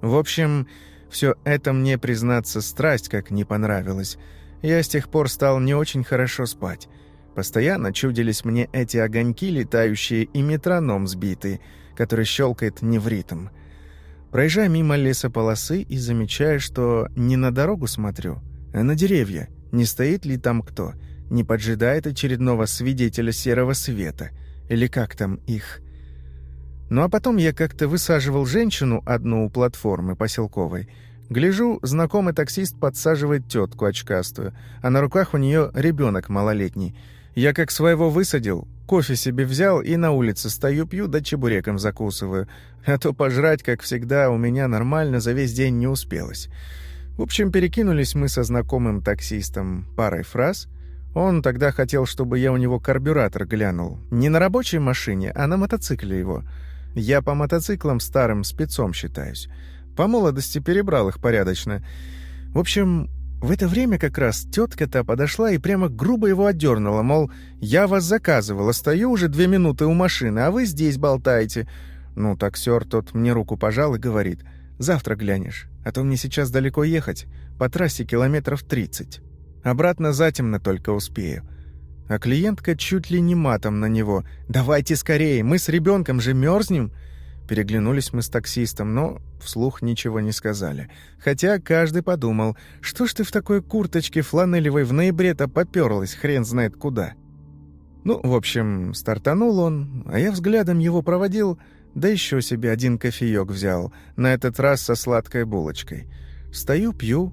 В общем, все это мне, признаться, страсть как не понравилось. Я с тех пор стал не очень хорошо спать. Постоянно чудились мне эти огоньки, летающие, и метроном сбитый, который щелкает не в ритм. Проезжаю мимо лесополосы и замечаю, что не на дорогу смотрю, а на деревья. Не стоит ли там кто? Не поджидает очередного свидетеля серого света? Или как там их? Ну а потом я как-то высаживал женщину одну у платформы поселковой. Гляжу, знакомый таксист подсаживает тетку очкастую, а на руках у нее ребенок малолетний. Я как своего высадил, кофе себе взял и на улице стою, пью да чебуреком закусываю. А то пожрать, как всегда, у меня нормально за весь день не успелось. В общем, перекинулись мы со знакомым таксистом парой фраз. Он тогда хотел, чтобы я у него карбюратор глянул. Не на рабочей машине, а на мотоцикле его. Я по мотоциклам старым спецом считаюсь. По молодости перебрал их порядочно. В общем, в это время как раз тетка-то подошла и прямо грубо его отдернула, мол, «Я вас заказывала, стою уже две минуты у машины, а вы здесь болтаете». Ну, таксер тот мне руку пожал и говорит, «Завтра глянешь, а то мне сейчас далеко ехать, по трассе километров тридцать. Обратно затемно только успею». А клиентка чуть ли не матом на него. «Давайте скорее, мы с ребенком же мерзнем!» Переглянулись мы с таксистом, но вслух ничего не сказали. Хотя каждый подумал, что ж ты в такой курточке фланелевой в ноябре-то попёрлась хрен знает куда. Ну, в общем, стартанул он, а я взглядом его проводил, да еще себе один кофеек взял, на этот раз со сладкой булочкой. Стою, пью,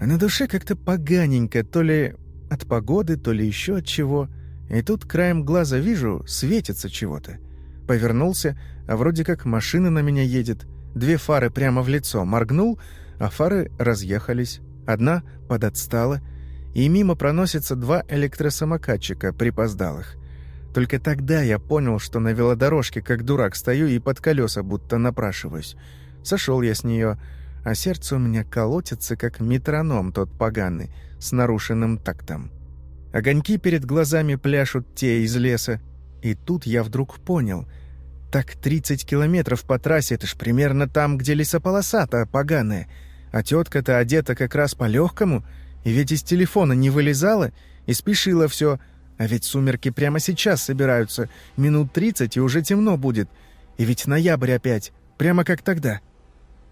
А на душе как-то поганенько, то ли от погоды, то ли еще от чего. И тут краем глаза вижу, светится чего-то. Повернулся, а вроде как машина на меня едет. Две фары прямо в лицо. Моргнул, а фары разъехались. Одна подотстала, и мимо проносятся два электросамокатчика припоздалых. Только тогда я понял, что на велодорожке как дурак стою и под колеса будто напрашиваюсь. Сошел я с нее, а сердце у меня колотится, как метроном тот поганый, с нарушенным тактом. Огоньки перед глазами пляшут те из леса. И тут я вдруг понял. Так 30 километров по трассе, это ж примерно там, где лесополоса-то поганая. А тетка-то одета как раз по-легкому, и ведь из телефона не вылезала, и спешила все, а ведь сумерки прямо сейчас собираются. Минут тридцать, и уже темно будет. И ведь ноябрь опять. Прямо как тогда.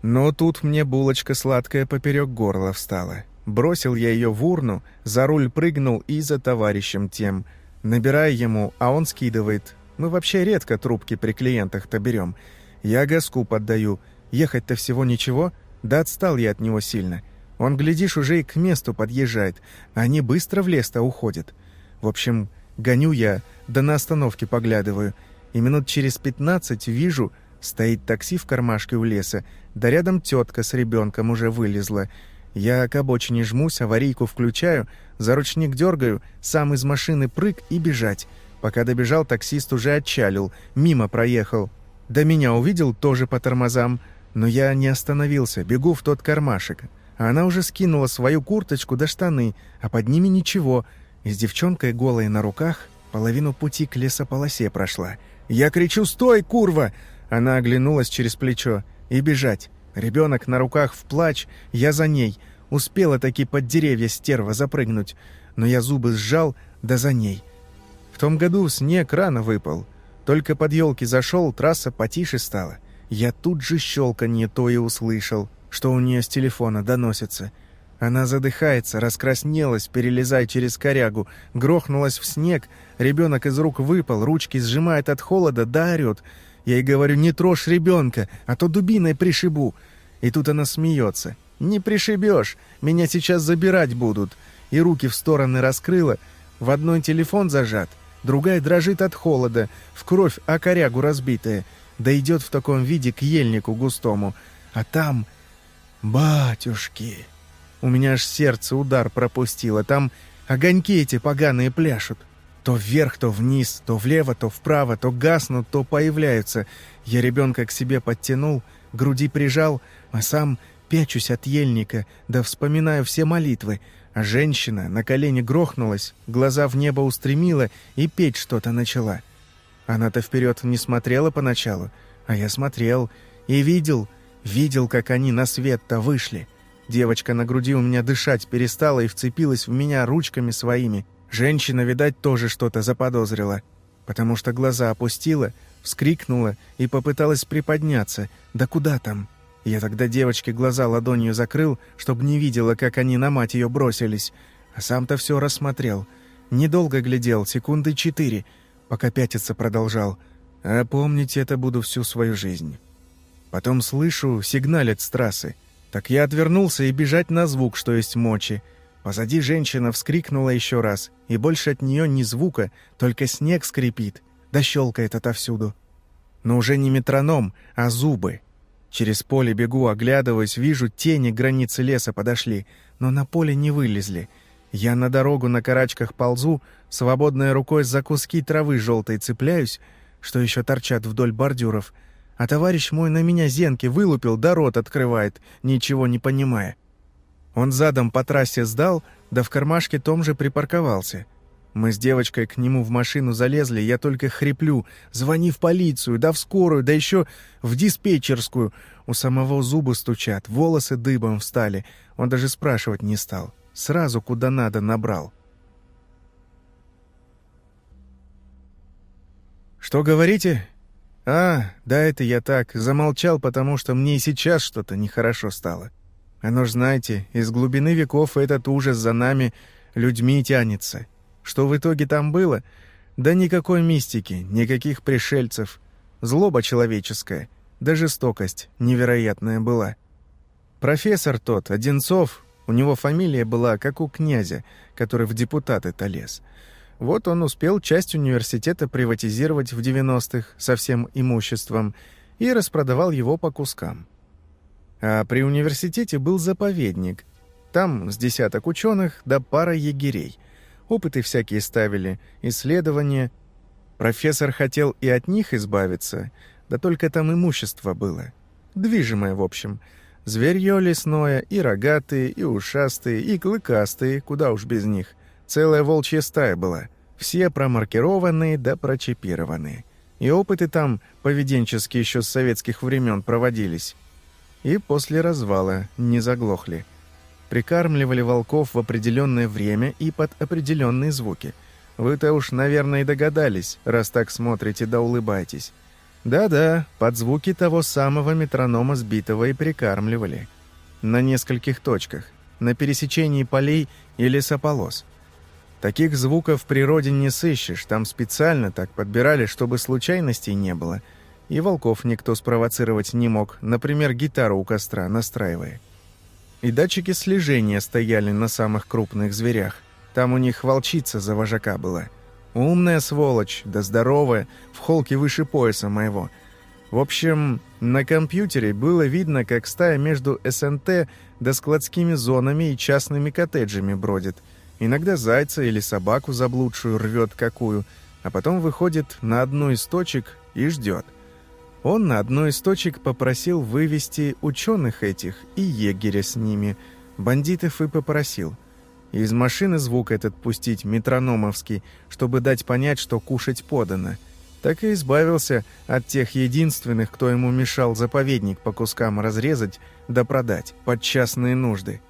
Но тут мне булочка сладкая поперек горла встала. Бросил я ее в урну, за руль прыгнул и за товарищем тем. Набираю ему, а он скидывает. Мы вообще редко трубки при клиентах-то берем. Я газку поддаю. Ехать-то всего ничего. Да отстал я от него сильно. Он, глядишь, уже и к месту подъезжает. Они быстро в лес-то уходят. В общем, гоню я, да на остановке поглядываю, и минут через пятнадцать вижу, стоит такси в кармашке у леса, да рядом тетка с ребенком уже вылезла. Я к обочине жмусь, аварийку включаю, за ручник дергаю, сам из машины прыг и бежать. Пока добежал, таксист уже отчалил, мимо проехал. До меня увидел тоже по тормозам, но я не остановился, бегу в тот кармашек. А она уже скинула свою курточку до штаны, а под ними ничего — и с девчонкой голой на руках половину пути к лесополосе прошла. Я кричу «Стой, курва!» Она оглянулась через плечо. И бежать. Ребенок на руках в плач, я за ней. Успела таки под деревья стерва запрыгнуть. Но я зубы сжал, да за ней. В том году снег рано выпал. Только под елки зашел, трасса потише стала. Я тут же щелканье то и услышал, что у нее с телефона доносится — она задыхается, раскраснелась, перелезая через корягу, грохнулась в снег, ребенок из рук выпал, ручки сжимает от холода, да орет. Я ей говорю, не трожь ребенка, а то дубиной пришибу. И тут она смеется. «Не пришибешь, меня сейчас забирать будут». И руки в стороны раскрыла, в одной телефон зажат, другая дрожит от холода, в кровь о корягу разбитая, да идет в таком виде к ельнику густому. А там... «Батюшки!» У меня аж сердце удар пропустило. Там огоньки эти поганые пляшут. То вверх, то вниз, то влево, то вправо, то гаснут, то появляются. Я ребенка к себе подтянул, груди прижал, а сам пячусь от ельника, да вспоминаю все молитвы. А женщина на колени грохнулась, глаза в небо устремила и петь что-то начала. Она-то вперед не смотрела поначалу, а я смотрел и видел, видел, как они на свет-то вышли. Девочка на груди у меня дышать перестала и вцепилась в меня ручками своими. Женщина, видать, тоже что-то заподозрила, потому что глаза опустила, вскрикнула и попыталась приподняться. Да куда там? Я тогда девочке глаза ладонью закрыл, чтобы не видела, как они на мать ее бросились. А сам-то все рассмотрел. Недолго глядел, секунды четыре, пока пятиться продолжал. А помнить это буду всю свою жизнь. Потом слышу, сигналят с трассы. Так я отвернулся и бежать на звук, что есть мочи. Позади женщина вскрикнула еще раз, и больше от нее ни звука, только снег скрипит, да щелкает отовсюду. Но уже не метроном, а зубы. Через поле бегу, оглядываясь, вижу, тени границы леса подошли, но на поле не вылезли. Я на дорогу на карачках ползу, свободной рукой за куски травы желтой цепляюсь, что еще торчат вдоль бордюров — а товарищ мой на меня зенки вылупил, да рот открывает, ничего не понимая. Он задом по трассе сдал, да в кармашке том же припарковался. Мы с девочкой к нему в машину залезли, я только хриплю. Звони в полицию, да в скорую, да еще в диспетчерскую. У самого зубы стучат, волосы дыбом встали. Он даже спрашивать не стал. Сразу куда надо набрал. «Что говорите?» «А, да это я так, замолчал, потому что мне и сейчас что-то нехорошо стало. Оно ж, знаете, из глубины веков этот ужас за нами, людьми тянется. Что в итоге там было? Да никакой мистики, никаких пришельцев. Злоба человеческая, да жестокость невероятная была. Профессор тот, Одинцов, У него фамилия была как у князя, который в депутаты-то лез. Вот он успел часть университета приватизировать в 90-х со всем имуществом и распродавал его по кускам. А при университете был заповедник. Там с десяток ученых да пара егерей. Опыты всякие ставили, исследования. Профессор хотел и от них избавиться, да только там имущество было. Движимое, в общем. Зверье лесное, и рогатые, и ушастые, и клыкастые, куда уж без них. Целая волчья стая была. Все промаркированные да прочипированные. И опыты там поведенческие еще с советских времен проводились и после развала не заглохли. Прикармливали волков в определенное время и под определенные звуки. Вы-то уж, наверное, и догадались, раз так смотрите да улыбаетесь. Да-да, под звуки того самого метронома сбитого и прикармливали. На нескольких точках, на пересечении полей и лесополос. Таких звуков в природе не сыщешь, там специально так подбирали, чтобы случайностей не было — и волков никто спровоцировать не мог, например, гитару у костра настраивая. И датчики слежения стояли на самых крупных зверях. Там у них волчица за вожака была. Умная сволочь, да здоровая, в холке выше пояса моего. В общем, на компьютере было видно, как стая между СНТ да складскими зонами и частными коттеджами бродит. Иногда зайца или собаку заблудшую рвет какую, а потом выходит на одну из точек и ждет. Он на одной из точек попросил вывести ученых этих и егеря с ними. Бандитов и попросил. Из машины звук этот пустить метрономовский, чтобы дать понять, что кушать подано. Так и избавился от тех единственных, кто ему мешал заповедник по кускам разрезать да продать под частные нужды.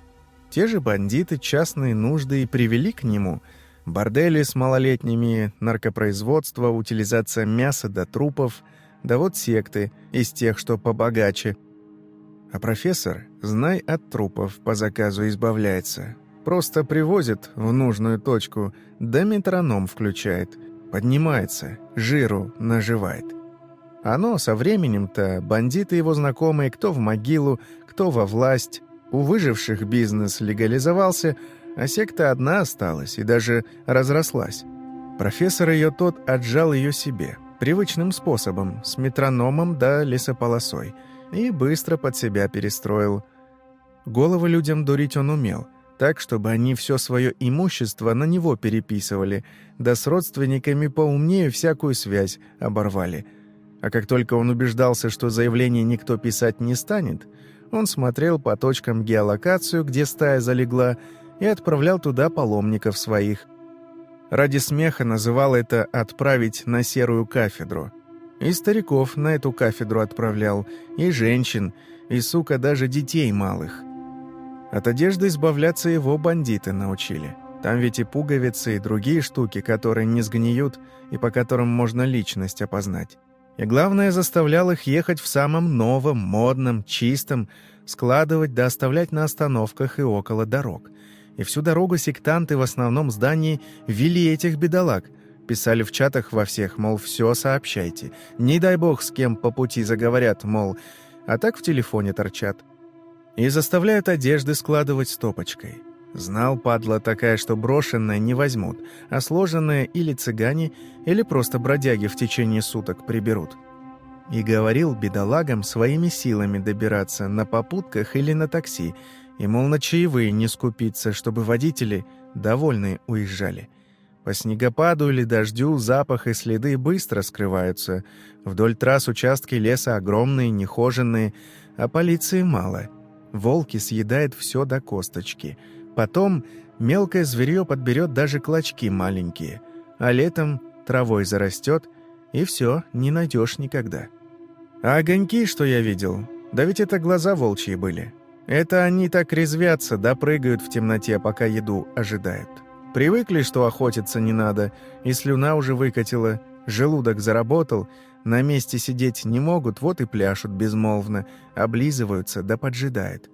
Те же бандиты частные нужды и привели к нему – бордели с малолетними, наркопроизводство, утилизация мяса до трупов – да вот секты из тех, что побогаче. А профессор, знай от трупов, по заказу избавляется. Просто привозит в нужную точку, да метроном включает. Поднимается, жиру наживает. Оно со временем-то, бандиты его знакомые, кто в могилу, кто во власть. У выживших бизнес легализовался, а секта одна осталась и даже разрослась. Профессор ее тот отжал ее себе – привычным способом, с метрономом да лесополосой, и быстро под себя перестроил. Головы людям дурить он умел, так, чтобы они все свое имущество на него переписывали, да с родственниками поумнее всякую связь оборвали. А как только он убеждался, что заявление никто писать не станет, он смотрел по точкам геолокацию, где стая залегла, и отправлял туда паломников своих – Ради смеха называл это «отправить на серую кафедру». И стариков на эту кафедру отправлял, и женщин, и, сука, даже детей малых. От одежды избавляться его бандиты научили. Там ведь и пуговицы, и другие штуки, которые не сгниют, и по которым можно личность опознать. И главное, заставлял их ехать в самом новом, модном, чистом, складывать да оставлять на остановках и около дорог – и всю дорогу сектанты в основном здании вели этих бедолаг. Писали в чатах во всех, мол, все сообщайте. Не дай бог с кем по пути заговорят, мол, а так в телефоне торчат. И заставляют одежды складывать стопочкой. Знал, падла такая, что брошенная не возьмут, а сложенная или цыгане, или просто бродяги в течение суток приберут. И говорил бедолагам своими силами добираться на попутках или на такси, и, мол, на чаевые не скупиться, чтобы водители довольные уезжали. По снегопаду или дождю запах и следы быстро скрываются. Вдоль трасс участки леса огромные, нехоженные, а полиции мало. Волки съедают все до косточки. Потом мелкое зверье подберет даже клочки маленькие. А летом травой зарастет, и все, не найдешь никогда. А огоньки, что я видел, да ведь это глаза волчьи были. Это они так резвятся, да прыгают в темноте, пока еду ожидают. Привыкли, что охотиться не надо, и слюна уже выкатила, желудок заработал, на месте сидеть не могут, вот и пляшут безмолвно, облизываются да поджидают.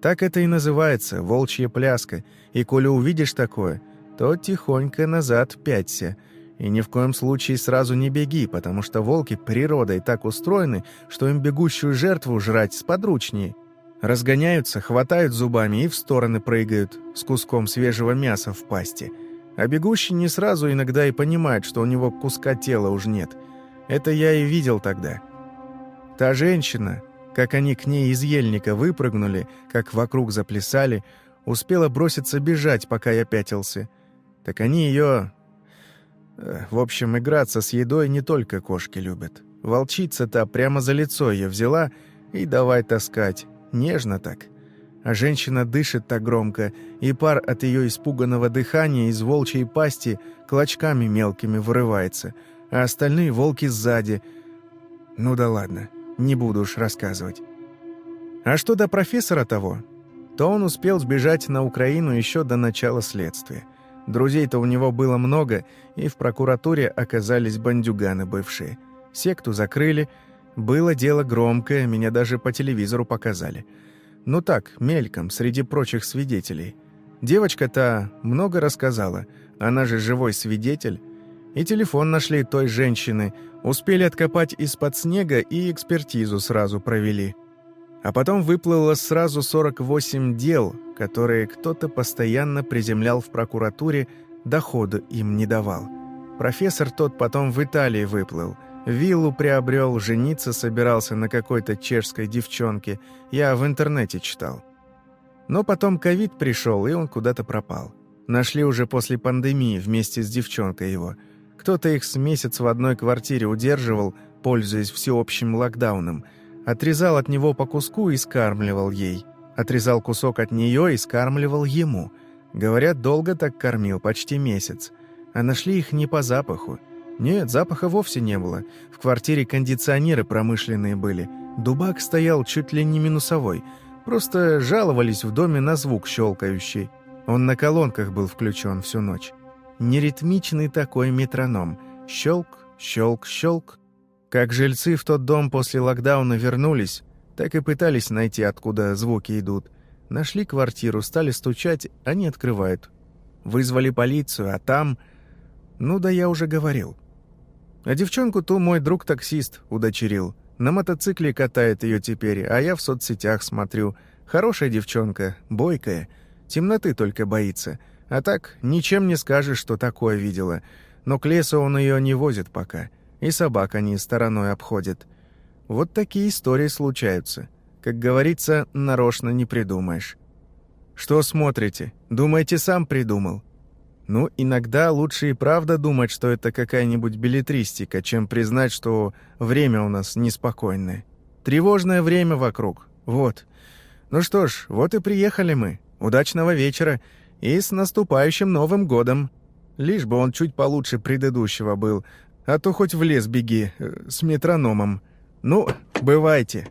Так это и называется, волчья пляска, и коли увидишь такое, то тихонько назад пяться, и ни в коем случае сразу не беги, потому что волки природой так устроены, что им бегущую жертву жрать сподручнее – Разгоняются, хватают зубами и в стороны прыгают с куском свежего мяса в пасти. А бегущий не сразу иногда и понимает, что у него куска тела уж нет. Это я и видел тогда. Та женщина, как они к ней из ельника выпрыгнули, как вокруг заплясали, успела броситься бежать, пока я пятился. Так они ее... Э, в общем, играться с едой не только кошки любят. Волчица-то прямо за лицо ее взяла и давай таскать. Нежно так. А женщина дышит так громко, и пар от ее испуганного дыхания из волчьей пасти клочками мелкими вырывается, а остальные волки сзади. Ну да ладно. Не буду уж рассказывать. А что до профессора того, то он успел сбежать на Украину еще до начала следствия. Друзей-то у него было много, и в прокуратуре оказались бандюганы бывшие. Секту закрыли, было дело громкое, меня даже по телевизору показали. Ну так, мельком, среди прочих свидетелей. Девочка-то много рассказала, она же живой свидетель. И телефон нашли той женщины, успели откопать из-под снега и экспертизу сразу провели. А потом выплыло сразу 48 дел, которые кто-то постоянно приземлял в прокуратуре, доходу им не давал. Профессор тот потом в Италии выплыл. Виллу приобрел, жениться собирался на какой-то чешской девчонке. Я в интернете читал. Но потом ковид пришел, и он куда-то пропал. Нашли уже после пандемии вместе с девчонкой его – кто-то их с месяц в одной квартире удерживал, пользуясь всеобщим локдауном. Отрезал от него по куску и скармливал ей. Отрезал кусок от нее и скармливал ему. Говорят, долго так кормил, почти месяц. А нашли их не по запаху. Нет, запаха вовсе не было. В квартире кондиционеры промышленные были. Дубак стоял чуть ли не минусовой. Просто жаловались в доме на звук щелкающий. Он на колонках был включен всю ночь неритмичный такой метроном. Щелк, щелк, щелк. Как жильцы в тот дом после локдауна вернулись, так и пытались найти, откуда звуки идут. Нашли квартиру, стали стучать, они открывают. Вызвали полицию, а там... Ну да я уже говорил. А девчонку ту мой друг-таксист удочерил. На мотоцикле катает ее теперь, а я в соцсетях смотрю. Хорошая девчонка, бойкая. Темноты только боится. А так, ничем не скажешь, что такое видела. Но к лесу он ее не возит пока. И собак они стороной обходят. Вот такие истории случаются. Как говорится, нарочно не придумаешь. Что смотрите? Думаете, сам придумал? Ну, иногда лучше и правда думать, что это какая-нибудь билетристика, чем признать, что время у нас неспокойное. Тревожное время вокруг. Вот. Ну что ж, вот и приехали мы. Удачного вечера. И с наступающим Новым годом! Лишь бы он чуть получше предыдущего был, а то хоть в лес беги, э, с метрономом. Ну, бывайте!»